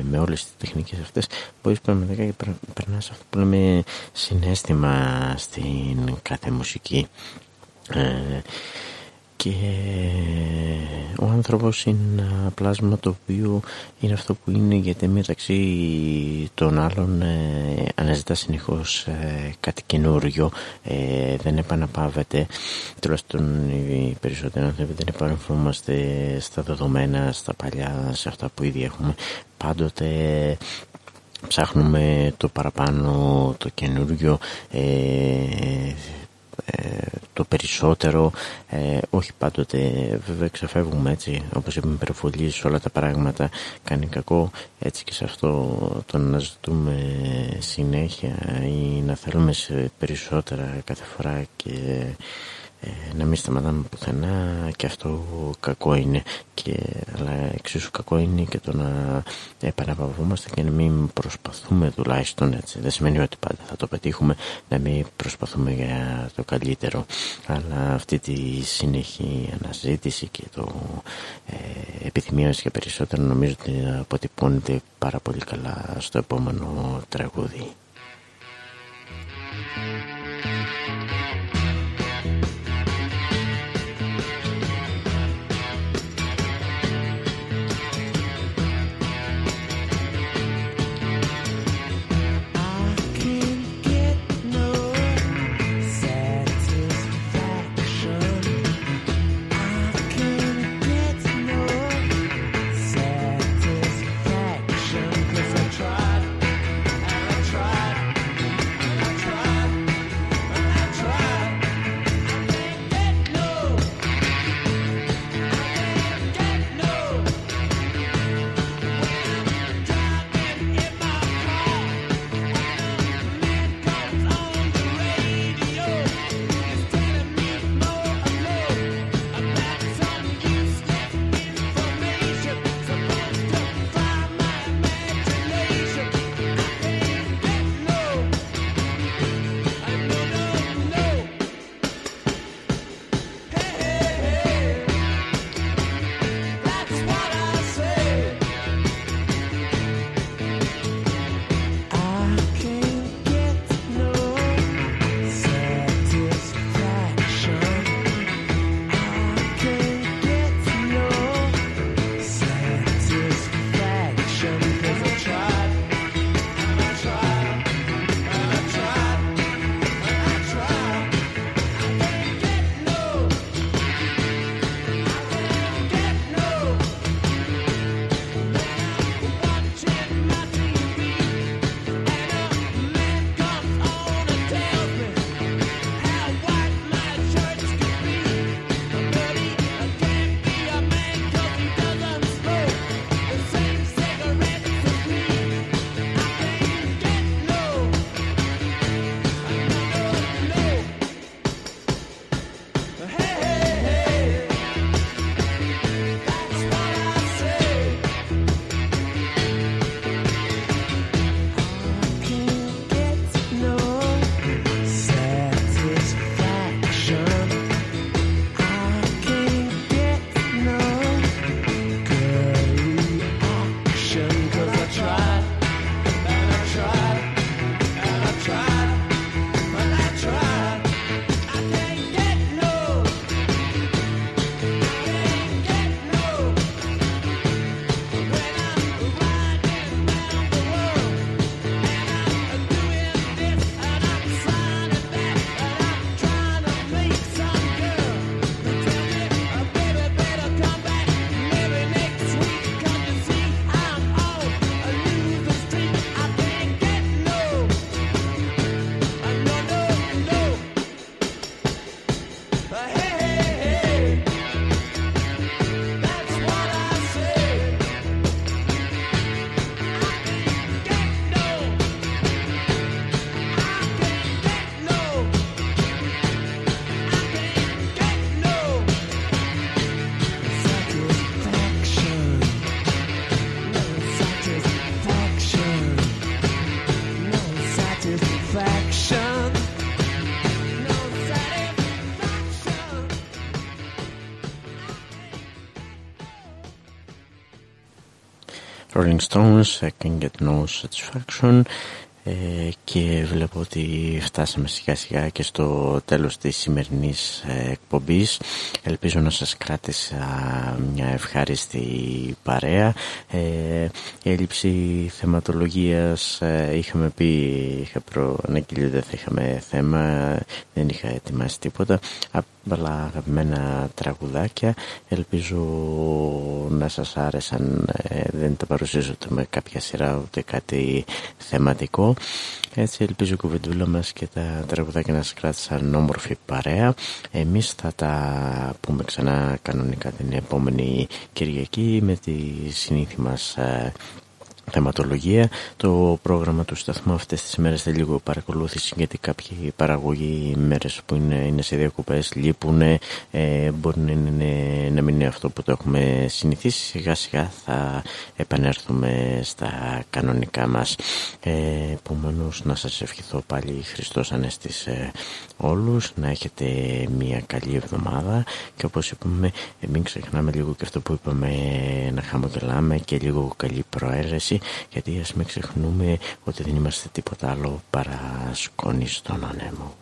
με όλες τις τεχνικές αυτές μπορείς πραγματικά και περνάς αυτό που λέμε συνέστημα στην κάθε μουσική. Ε, και ο άνθρωπος είναι ένα πλάσμα το οποίο είναι αυτό που είναι γιατί μεταξύ των άλλων ε, αναζητά συνεχώς ε, κάτι καινούριο. Ε, δεν επαναπάβεται τουλάχιστον οι περισσότεροι άνθρωποι δεν επαναφερόμαστε στα δεδομένα στα παλιά σε αυτά που ήδη έχουμε. Πάντοτε ψάχνουμε το παραπάνω το καινούριο. Ε, το περισσότερο ε, όχι πάντοτε βέβαια ξεφεύγουμε έτσι όπως είπαμε υπερβολής σε όλα τα πράγματα κάνει κακό. Έτσι και σε αυτό το να ζητούμε συνέχεια ή να θέλουμε σε περισσότερα κάθε φορά και ε, να μην σταματάμε πουθενά και αυτό κακό είναι. Και, αλλά εξίσου κακό είναι και το να επαναπαυόμαστε και να μην προσπαθούμε τουλάχιστον έτσι. Δεν σημαίνει ότι πάντα θα το πετύχουμε να μην προσπαθούμε για το καλύτερο. Αλλά αυτή τη συνεχή αναζήτηση και το ε, επιθυμία και περισσότερο νομίζω ότι αποτυπώνεται πάρα πολύ καλά στο επόμενο τραγούδι Stones, I Can Get No Satisfaction. Ε, και βλέπω ότι φτάσαμε σιγά σιγά και στο τέλος της σημερινής ε, εκπομπής. Ελπίζω να σας κράτησα μια ευχάριστη παρέα. Ε, η έλλειψη θεματολογίας ε, είχαμε πει είχα προαναγγείλει δεν θα είχαμε θέμα δεν είχα ετοιμάσει τίποτα. Απλά αγαπημένα τραγουδάκια ελπίζω να σας άρεσαν. Δεν τα παρουσιάζω με κάποια σειρά ούτε κάτι θεματικό έτσι ελπίζω η κουβεντούλα μας και τα τραγουδάκια να σας κράτησαν όμορφη παρέα. Εμείς θα τα πούμε ξανά κανονικά την επόμενη Κυριακή με τη συνήθι μας ε, θεματολογία. Το πρόγραμμα του σταθμού αυτές τις μέρες δεν λίγο παρακολούθηση γιατί κάποιοι παραγωγοί μέρες που είναι, είναι σε διακοπές λείπουν ε, μπορεί να, είναι, να μην είναι αυτό που το έχουμε συνηθίσει. Σιγά σιγά θα επανέλθουμε στα κανονικά μας. Ε, επομένως να σας ευχηθώ πάλι Χριστός Ανέστης ε, όλους να έχετε μια καλή εβδομάδα. Και όπως είπαμε μην ξεχνάμε λίγο και αυτό που είπαμε να χαμογελάμε και λίγο καλή προαίρεση γιατί ας μην ξεχνούμε ότι δεν είμαστε τίποτα άλλο παρά σκόνη στον ανέμο.